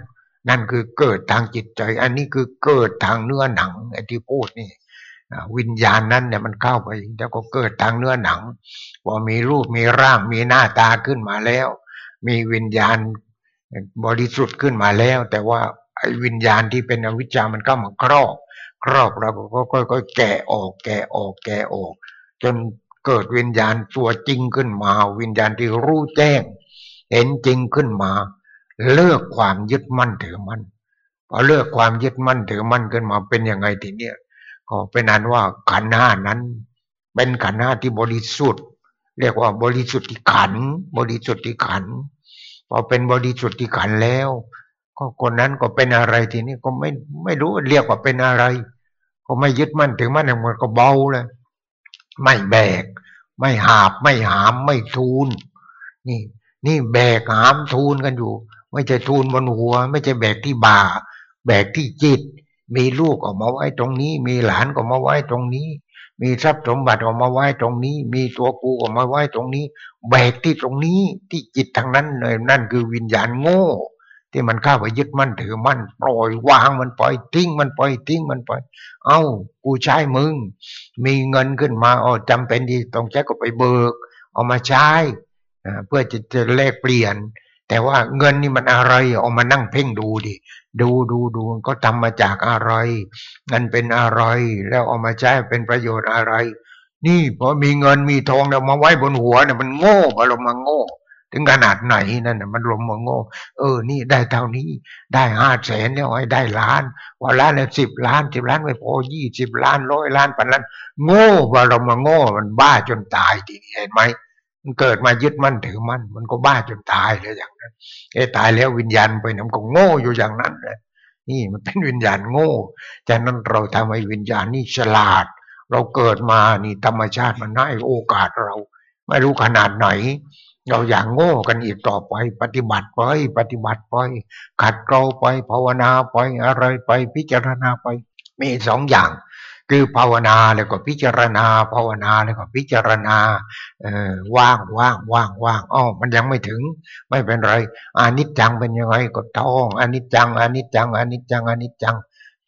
นั่นคือเกิดทางจิตใจ อันนี้คือเกิดทางเนื้อหนังไอ้ที่พูดนี่วิญญาณนั้นเนี่ยมันเข้าไปแล้วก็เกิดทางเนื้อหนังพอมีรูปมีร่างมีหน้าตาขึ้นมาแล้ว มีวิญญาณบริสุทธิ์ขึ้นมาแล้ว แต่ว่าไอ้วิญญาณที่เป็นอวิชามันก็มาครอบ ครอบเราก็ค่อยๆแก่ออกแก่ออกแก่ออก จน เกิดวิญญาณตัวจริงขึ้นมา วิญญาณที่รู้แจ้ง เห็นจริงขึ้นมา เลิกความยึดมั่นถือมั่นพอเลิกความยึดมั่นถือมั่นขึ้นมาเป็นยังไงทีเนี้ยก็เป็นนั้นว่าขันห้านั้น เป็นขันห้าที่บริสุทธิ์ เรียกว่าบริสุทธิ์ขัน บริสุทธิ์ขันพอเป็นบริสุทธิ์ขันแล้ว ก็คนนั้นก็เป็นอะไรทีนี้ก็ไม่ไม่รู้เรียกว่าเป็นอะไร ก็ไม่ยึดมั่นถึงมั่นมันก็เบาเลย ไม่แบก ไม่หาบไม่หามไม่ทูล นี่ นี่แบกหามทูลกันอยู่ ไม่ใช่ทูลบนหัว ไม่ใช่แบกที่บ่า แบกที่จิต มีลูกออกมาไว้ตรงนี้ มีหลานก็มาไว้ตรงนี้ มีทรัพย์สมบัติออกมาไว้ตรงนี้ มีตัวกูออกมาไว้ตรงนี้ แบกที่ตรงนี้ที่จิตทางนั้นเลยนั่นคือวิญญาณโง่ ที่มันเข้าไปยึดมั่นถือมั่นปล่อยวางมันปล่อยทิ้งมันปล่อยทิ้งมันปล่อย เอ้ากูใช้มึง มีเงินขึ้นมาอ๋อจำเป็นที่ต้องใช้ก็ไปเบิก เอามาใช้เพื่อจะจะเลขเปลี่ยน แต่ว่าเงินนี่มันอะไรเอามานั่งเพ่งดูดิดูดูดูก็ทำมาจากอะไรเงินเป็นอะไร แล้วเอามาใช้เป็นประโยชน์อะไร นี่พอมีเงินมีทองแล้วมาไว้บนหัวเนี่ยมันโง่อารมณ์มาโง่ ถึงขนาดไหนนั่นมันลมมาโง่ เออ นี่ได้เท่านี้ ได้ห้าแสนเนี่ยให้ได้ล้านว่าล้านเนี่ยสิบล้านสิบล้านไม่พอยี่สิบล้านร้อยล้านพันล้านโง่ว่าเรามาโง่ มันบ้าจนตายทีเห็นไหมมันเกิดมายึดมั่นถือมั่นมันก็บ้าจนตายเลยอย่างนั้นเอ้ตายแล้ววิญญาณไปมันก็โง่อยู่อย่างนั้นเลยนี่มันเป็นวิญญาณโง่จากนั้นเราทำให้วิญญาณนี่ฉลาด เราเกิดมานี่ธรรมชาติมันให้โอกาสเรา ไม่รู้ขนาดไหน เราอย่างโง่กันอีกต่อไป ปฏิบัติไป ปฏิบัติไป ขัดเกลาไป ภาวนาไปอะไรไป พิจารณาไป มีสองอย่าง คือภาวนาแล้วก็พิจารณา ภาวนาแล้วก็พิจารณาเออว่างว่างว่างว่างอ๋อมันยังไม่ถึง ไม่เป็นไรอานิจจังเป็นยังไงก็ต้องอานิจจังอานิจจังอานิจจังอานิจจัง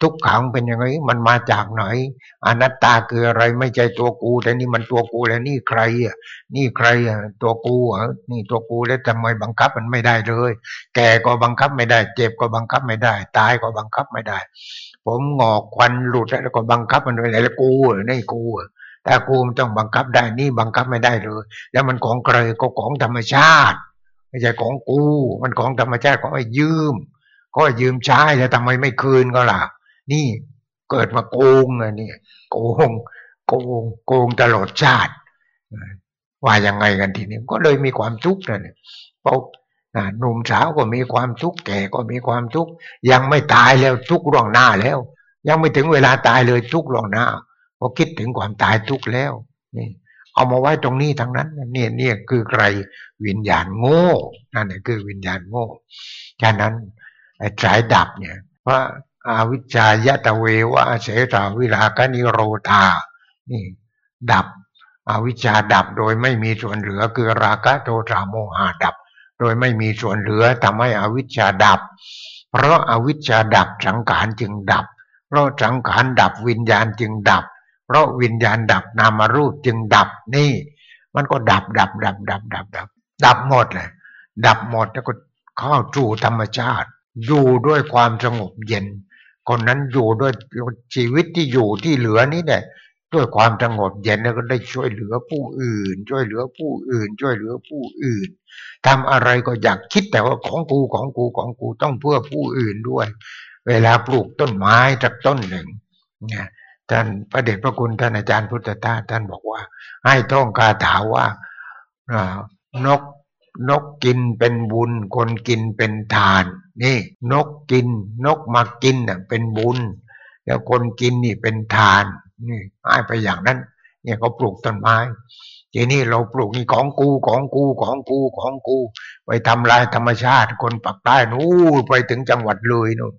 ทุกขังเป็นยังไง มันมาจากไหน อนัตตาคืออะไรไม่ใช่ตัวกู แต่นี่มันตัวกูแล้วนี่ใครอะนี่ใครอะตัวกูอะนี่ตัวกูแล้วทำไมบังคับมันไม่ได้เลย แก่ก็บังคับไม่ได้ เจ็บก็บังคับไม่ได้ ตายก็บังคับไม่ได้ ผมงอกควันหลุดแล้วก็บังคับมันไม่ได้แล้วกูอะนี่กูอะแต่กูมันต้องบังคับได้นี่บังคับไม่ได้เลย แล้วมันของใครก็ของธรรมชาติไม่ใช่ของกู มันของธรรมชาติก็ไอ้ยืม ก็ยืมใช้แล้วทำไมไม่คืนก็ล่ะ นี่เกิดมาโกงอะนี่โกงโกงโกงตลอดชาติว่ายังไงกันทีนี้ก็เลยมีความทุกข์นั่นเพราะหนุ่มสาวก็มีความทุกข์แก่ก็มีความทุกข์ยังไม่ตายแล้วทุกข์ร่องหน้าแล้ว ยังไม่ถึงเวลาตายเลยทุกข์ร่องหน้าพอคิดถึงความตายทุกข์แล้วนี่เอามาไว้ตรงนี้ทั้งนั้นเนี่ยเนี่ยคือใครวิญญาณโง่นั่นแหละคือวิญญาณโง่ฉะนั้นสายดับเนี่ยเพราะ อาวิชายตะเววะเสตาวิรากนิโรธา นี่ ดับ อวิชชาดับโดยไม่มีส่วนเหลือคือราคะโทสะโมหะดับ โดยไม่มีส่วนเหลือทำให้อวิชชาดับ เพราะอาวิชชาดับสังขารจึงดับ เพราะสังขารดับวิญญาณจึงดับ เพราะวิญญาณดับนามรูปจึงดับนี่ มันก็ดับดับดับดับดับดับดับหมดเลยดับหมดแล้วก็เข้าสู่ธรรมชาติ อยู่ด้วยความสงบเย็น คนนั้นอยู่ด้วยชีวิตที่อยู่ที่เหลือนี้เนี่ยด้วยความสงบเย็นแล้วก็ได้ช่วยเหลือผู้อื่น ช่วยเหลือผู้อื่น ช่วยเหลือผู้อื่นทำอะไรก็อยากคิดแต่ว่าของกูของกูของกูต้องเพื่อผู้อื่นด้วย เวลาปลูกต้นไม้จากต้นหนึ่งเนี่ยท่านพระเดชพระคุณท่านอาจารย์พุทธทาสท่านบอกว่า ให้ท่องคาถาว่านก นกกินเป็นบุญ คนกินเป็นทาน นี่ นกกิน นกมากินน่ะเป็นบุญ แล้วคนกินนี่เป็นทาน นี่ให้ไปอย่างนั้น เนี่ยเขาปลูกต้นไม้ทีนี้เราปลูกนี่ของกูของกูของกูของกู ไปทำลายธรรมชาติ คนปักใต้นู้ไปถึงจังหวัดเลยนู่น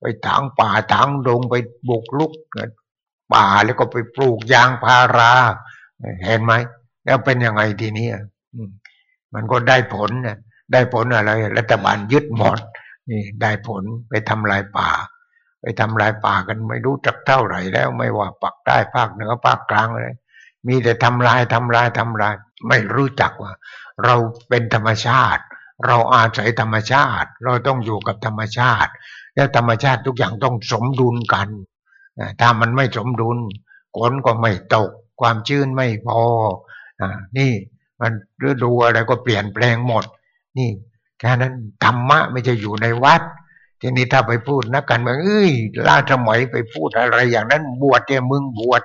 ไปถางป่าถางดงไปบุกลุกป่าแล้วก็ไปปลูกยางพารา เห็นไหม แล้วเป็นยังไงทีนี้ มันก็ได้ผลเนี่ยได้ผลอะไร รัฐบาลยึดหมดนี่ได้ผลไปทำลายป่า ไปทำลายป่ากันไม่รู้จักเท่าไหร่แล้วไม่ว่าปักใต้ภาคเหนือภาคกลางเลย มีแต่ทำลายทำลายทำลาย ไม่รู้จักว่า เราเป็นธรรมชาติ เราอาศัยธรรมชาติ เราต้องอยู่กับธรรมชาติ แล้วธรรมชาติทุกอย่างต้องสมดุลกันถ้ามันไม่สมดุลฝนก็ไม่ตก ความชื้นไม่พอนี่ มันฤดูอะไรก็เปลี่ยนแปลงหมด นี่แค่นั้นธรรมะไม่จะอยู่ในวัด ทีนี้ถ้าไปพูดนักการเมืองเอ้ยล่าสมัยไปพูดอะไร อย่างนั้นบวชเนี่ยมึงบวช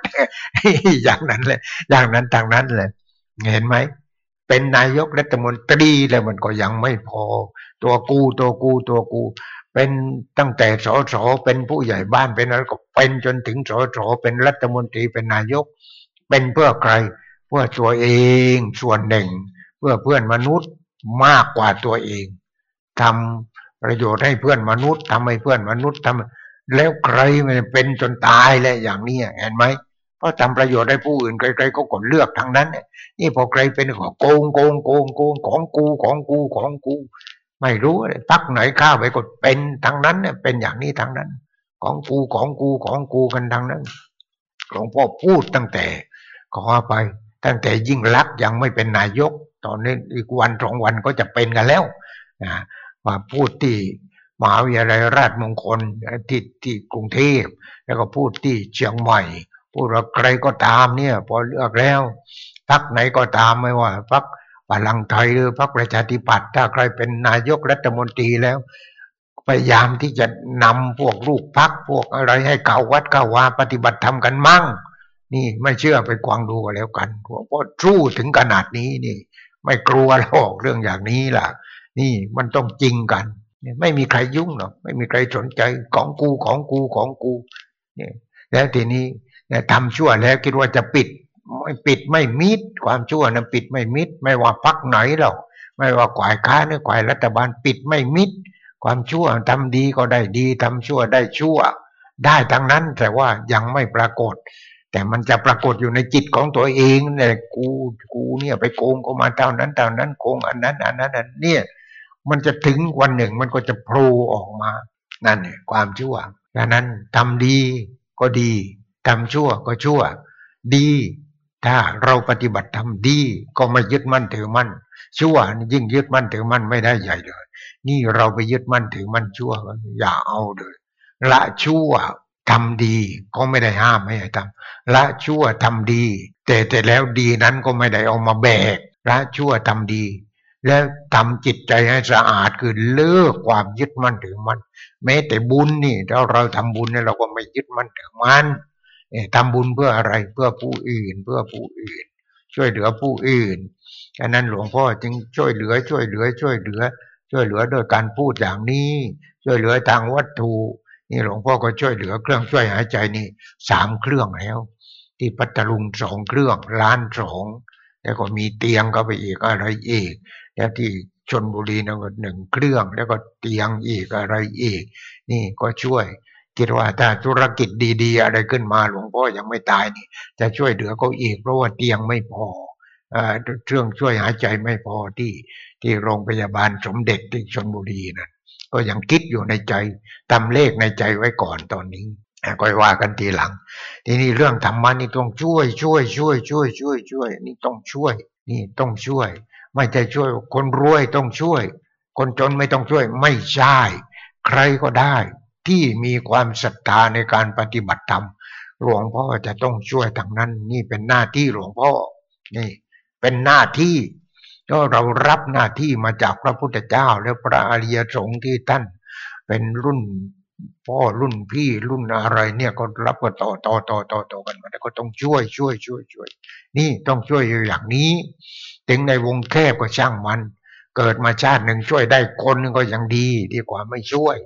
อย่างนั้นเลย อย่างนั้นทางนั้นเลยเห็นไหมเป็นนายกรัฐมนตรีแล้วมันก็ยังไม่พอ ตัวกูตัวกูตัวกู เป็นตั้งแต่สสเป็นผู้ใหญ่บ้านเป็นอะไรก็เป็นจนถึงสสเป็นรัฐมนตรีเป็นนายก เป็นเพื่อใคร เพื่อตัวเองส่วนหนึ่ง เพื่อเพื่อนมนุษย์มากกว่าตัวเองทำประโยชน์ให้เพื่อนมนุษย์ทำให้เพื่อนมนุษย์ทำแล้วใครมันเป็นจนตายเลยอย่างนี้เห็นไหมเพราะทำประโยชน์ให้ผู้อื่นใครๆก็กดเลือกทางนั้นนี่พอใครเป็นของโกงโกงโกงโกงของกูของกูของกู ไม่รู้พักไหนข้าไปกดเป็นทางนั้นเนี่ยเป็นอย่างนี้ทางนั้น ของกูของกูของกูกันทางนั้นหลวงพ่อพูดตั้งแต่ขอไป ตั้งแต่ยิ่งรักยังไม่เป็นนายก ตอนนี้อีกวันสองวันก็จะเป็นกันแล้วนะมาพูดที่มหาวิทยาลัยราชมงคลที่ที่กรุงเทพแล้วก็พูดที่เชียงใหม่ พูดว่าใครก็ตามเนี่ย พอเลือกแล้วพักไหนก็ตามไม่ว่าพักพลังไทยหรือพรรคประชาธิปัตย์ถ้าใครเป็นนายกรัฐมนตรีแล้วพยายามที่จะนำพวกลูกพักพวกอะไรให้เก่าวัดเก่าวาปฏิบัติทำกันมั่ง นี่ไม่เชื่อไปกวางดูกันแล้วกันเพราะสู้ถึงขนาดนี้นี่ ไม่กลัวหรอกเรื่องอย่างนี้ล่ะ นี่มันต้องจริงกันไม่มีใครยุ่งหรอกไม่มีใครสนใจของกูของกูของกูเนี่ยแล้วทีนี้ทำชั่วแล้วคิดว่าจะปิด ไม่ปิดไม่มิด ความชั่วนะปิดไม่มิด ไม่ว่าพักไหนหรอกไม่ว่าก่ายค้าหรือก่ายรัฐบาลปิดไม่มิด ความชั่วทำดีก็ได้ดีทำชั่วได้ชั่ว ได้ทั้งนั้นแต่ว่ายังไม่ปรากฏ แต่มันจะปรากฏอยู่ในจิตของตัวเองเนี่ยกูกูเนี่ยไปโกงก็มาเท่านั้นเท่านั้นโกงอันนั้นอันนั้นอันเนี่ยมันจะถึงวันหนึ่งมันก็จะโผล่ออกมา นั่นเนี่ยความชั่วดังนั้นทำดีก็ดีทำชั่วก็ชั่ว ดี ถ้าเราปฏิบัติทำดีก็ไม่ยึดมั่นถือมั่นชั่วยิ่งยึดมั่นถือมั่นไม่ได้ใหญ่เลย นี่เราไปยึดมั่นถือมั่นชั่วอย่าเอาเลยละชั่ว ทำดีก็ไม่ได้ห้ามไม่ให้ทำละชั่วทำดี แต่แต่แล้วดีนั้นก็ไม่ได้เอามาแบกละชั่วทำดี แล้วทำจิตใจให้สะอาดคือเลิกความยึดมั่นถือมั่นแม้แต่บุญนี่ถ้าเราทำบุญเนี่ยเราก็ไม่ยึดมั่นถือมั่นทำบุญเพื่ออะไรเพื่อผู้อื่นเพื่อผู้อื่น ช่วยเหลือผู้อื่นดังนั้นหลวงพ่อจึงช่วยเหลือช่วยเหลือช่วยเหลือ ช่วยเหลือโดยการพูดอย่างนี้ ช่วยเหลือทางวัตถุ นี่หลวงพ่อก็ช่วยเหลือเครื่องช่วยหายใจนี่สามเครื่องแล้ว ที่พัทลุงสองเครื่องล้านสองแล้วก็มีเตียงก็ไปอีกอะไรอีก แล้วที่ชนบุรีนั่นก็หนึ่งเครื่อง แล้วก็เตียงอีกอะไรอีก นี่ก็ช่วยคิดว่าถ้าธุรกิจดีๆ อะไรขึ้นมาหลวงพ่อยังไม่ตายนี่ จะช่วยเหลือเขาอีกเพราะว่าเตียงไม่พอเครื่องช่วยหายใจไม่พอที่ที่โรงพยาบาลสมเด็จที่ชนบุรีนะ ก็ยังคิดอยู่ในใจทำเลขในใจไว้ก่อนตอนนี้ก็ว่ากันทีหลัง ทีนี้เรื่องธรรมะนี่ต้องช่วยช่วยช่วยช่วยช่วยช่วยนี่ต้องช่วย นี่ต้องช่วย ไม่ใช่ช่วย คนรวยต้องช่วย คนจนไม่ต้องช่วยไม่ใช่ใครก็ได้ ที่มีความศรัทธาในการปฏิบัติธรรมหลวงพ่อจะต้องช่วยทางนั้น นี่เป็นหน้าที่หลวงพ่อ นี่ เป็นหน้าที่ ก็เรารับหน้าที่มาจากพระพุทธเจ้า และพระอริยสงฆ์ที่ท่านเป็นรุ่นพ่อรุ่นพี่รุ่นอะไรเนี่ยก็รับก็ต่อต่อต่อต่อต่อกันมาแล้วก็ต้องช่วยช่วยช่วยช่วย นี่ต้องช่วยอยู่อย่างนี้ถึงในวงแคบก็ช่างมัน เกิดมาชาติหนึ่งช่วยได้คนนึงก็ยังดีดีกว่าไม่ช่วย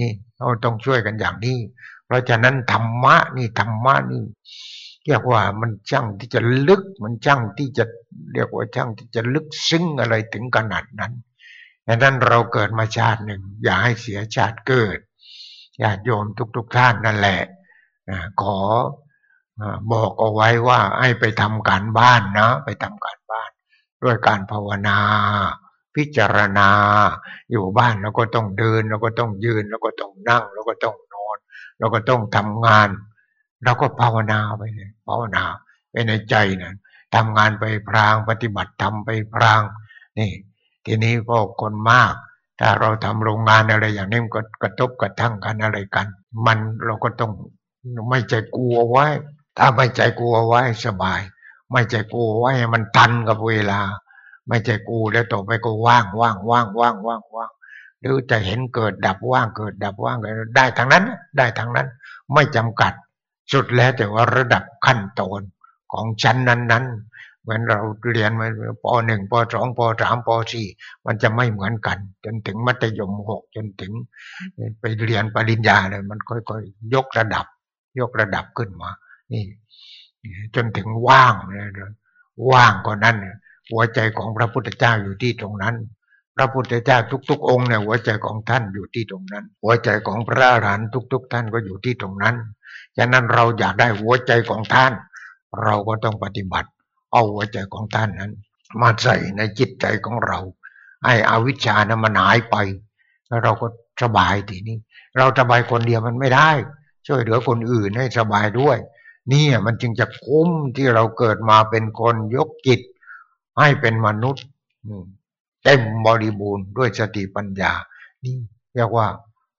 นี่เราต้องช่วยกันอย่างนี้ เพราะฉะนั้นธรรมะนี่ธรรมะนี่ เรียกว่ามันช่างที่จะลึก มันช่างที่จะเรียกว่าช่างที่จะลึกซึ้งอะไรถึงขนาดนั้นดังนั้นเราเกิดมาชาติหนึ่ง อย่าให้เสียชาติเกิดญาติโยมทุก ๆทท่านนั่นแหละขอบอกเอาไว้ว่าให้ไปทำการบ้านนะไปทำการบ้าน ด้วยการภาวนา พิจารณา อยู่บ้านเราก็ต้องเดินเราก็ต้องยืนเราก็ต้องนั่งเราก็ต้องนอนเราก็ต้องทำงาน เราก็ภาวนาไปเลยภาวนาไปในใจนะทำงานไปพรางปฏิบัติทำไปพรางนี่ทีนี้ก็คนมาก ถ้าเราทำโรงงานอะไรอย่างนี้ก็กระทบกระทั่งกันอะไรกัน มันเราก็ต้องไม่ใจกลัวไว้ ถ้าไม่ใจกลัวไว้สบาย ไม่ใจกลัวไว้มันทันกับเวลา ไม่ใช่กูแล้วต่อไปก็ว่างว่างว่างว่างว่างว่างหรือจะเห็นเกิดดับว่างเกิดดับว่างได้ทั้งนั้น ได้ทั้งนั้น ไม่จำกัด สุดแล้วแต่ว่าระดับขั้นตอนของชั้นนั้น ๆ เหมือนเราเรียนมาปหนึ่งปสองปสามปสี่มันจะไม่เหมือนกัน จนถึงมัธยมหกจนถึง ไปเรียนปริญญาเลยมันค่อยๆยกระดับ ยกระดับขึ้นมา นี่ จนถึงว่างเลยว่างกว่านั้นหัวใจของพระพุทธเจ้าอยู่ที่ตรงนั้นพระพุทธเจ้าทุก ๆ องค์เนี่ยหัวใจของท่านอยู่ที่ตรงนั้น หัวใจของพระอรหันต์ทุก ๆ ท่านก็อยู่ที่ตรงนั้น ฉะนั้นเราอยากได้หัวใจของท่าน เราก็ต้องปฏิบัติ เอาหัวใจของท่านนั้น มาใส่ในจิตใจของเราไอ้อวิชชานะมันหายไป แล้วเราก็สบายทีนี้ เราสบายคนเดียวมันไม่ได้ ช่วยเหลือคนอื่นให้สบายด้วยนี่มันจึงจะคุ้มที่เราเกิดมาเป็นคนยกจิต ให้เป็นมนุษย์เต็มบริบูรณ์ด้วยสติปัญญา นี่เรียกว่า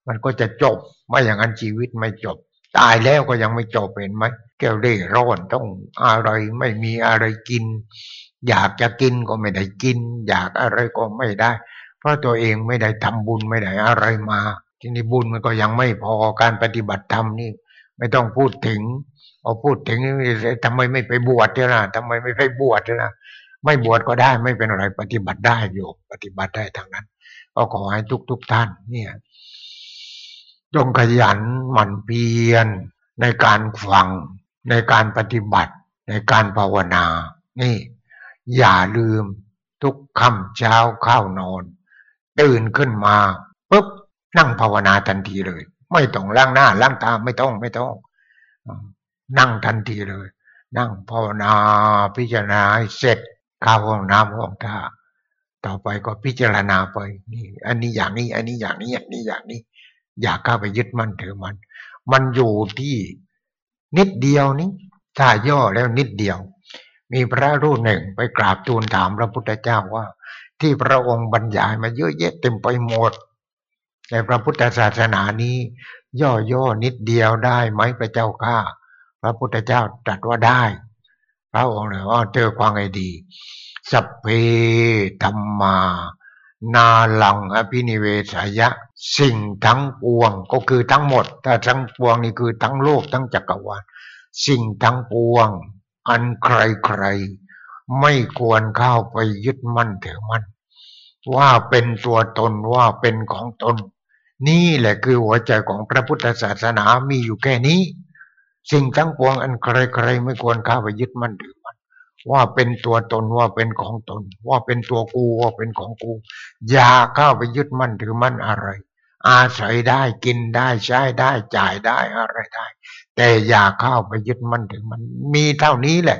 มันก็จะจบ ไม่อย่างนั้นชีวิตไม่จบ ตายแล้วก็ยังไม่จบเห็นไหมแก้วเร่ร่อนต้องอะไรไม่มีอะไรกิน อยากจะกินก็ไม่ได้กิน อยากอะไรก็ไม่ได้ เพราะตัวเองไม่ได้ทำบุญไม่ได้อะไรมา ทีนี้บุญมันก็ยังไม่พอการปฏิบัติธรรมนี่ ไม่ต้องพูดถึงพอาพูดถึงทำไมไม่ไปบวชเนะทำไมไม่ไปบวชเนะไม่บวชก็ได้ไม่เป็นอะไรปฏิบัติได้อยู่ ปฏิบัติได้ทางนั้นก็ขอให้ทุกทุกท่านเนี่ย จงขยันหมั่นเพียรในการฟัง ในการปฏิบัติ ในการภาวนา นี่ อย่าลืมทุกค่ำเช้าข้าวนอน ตื่นขึ้นมาปุ๊บนั่งภาวนาทันทีเลย ไม่ต้องล้างหน้าล้างตาไม่ต้องไม่ต้องนั่งทันทีเลย นั่งภาวนาพิจารณาให้เสร็จข้าวห้องน้ำห้องท่าต่อไปก็พิจารณาไปนี่ อันนี้อย่างนี้ อันนี้อย่างนี้อันนี้อย่างนี้ อย่าเข้าไปยึดมั่นถือมัน มันอยู่ที่นิดเดียวนี้ถ้าย่อแล้วนิดเดียว มีพระรูปหนึ่งไปกราบทูลถามพระพุทธเจ้าว่า ที่พระองค์บรรยายมาเยอะแยะเต็มไปหมดในพระพุทธศาสนานี้ ย่อๆนิดเดียวได้ไหมพระเจ้าข้าพระพุทธเจ้าตรัสว่าได้ พระองค์เลยว่าเจอความไงดี สัพเพธรรมา นาลังอภินิเวสายะ สิ่งทั้งปวงก็คือทั้งหมดถ้าทั้งปวงนี่คือทั้งโลกทั้งจักรวาลสิ่งทั้งปวง อันใครใครไม่ควรเข้าไปยึดมั่นถือมั่นว่าเป็นตัวตนว่าเป็นของตน นี่แหละคือหัวใจของพระพุทธศาสนามีอยู่แค่นี้ สิ่งทั้งปวงอันใครๆไม่ควรเข้าไปยึดมั่นถือมั่นว่าเป็นตัวตนว่าเป็นของตน ว่าเป็นตัวกูว่าเป็นของกู อย่าเข้าไปยึดมั่นถือมั่นอะไร อาศัยได้กินได้ใช้ได้จ่ายได้อะไรได้ แต่อย่าเข้าไปยึดมั่นถือมันมีเท่านี้แหละ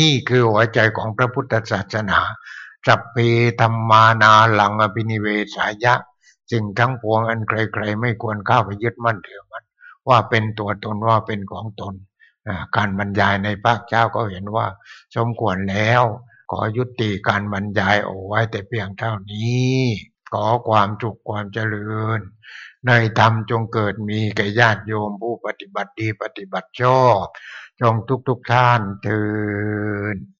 นี่คือหัวใจของพระพุทธศาสนาสัพเพธรรมานาลังอภินิเวสายะสิ่งทั้งปวงอันใครๆไม่ควรเข้าไปยึดมั่นถือมัน ว่าเป็นตัวตนว่าเป็นของตน การบรรยายในภาคเจ้าก็เห็นว่า สมควรแล้ว ขอยุติการบรรยายเอาไว้แต่เพียงเท่านี้ ขอความจุกความเจริญ ในธรรมจงเกิดมีแก่ญาติโยมผู้ปฏิบัติดีปฏิบัติชอบ จงทุกทุกท่านเถิด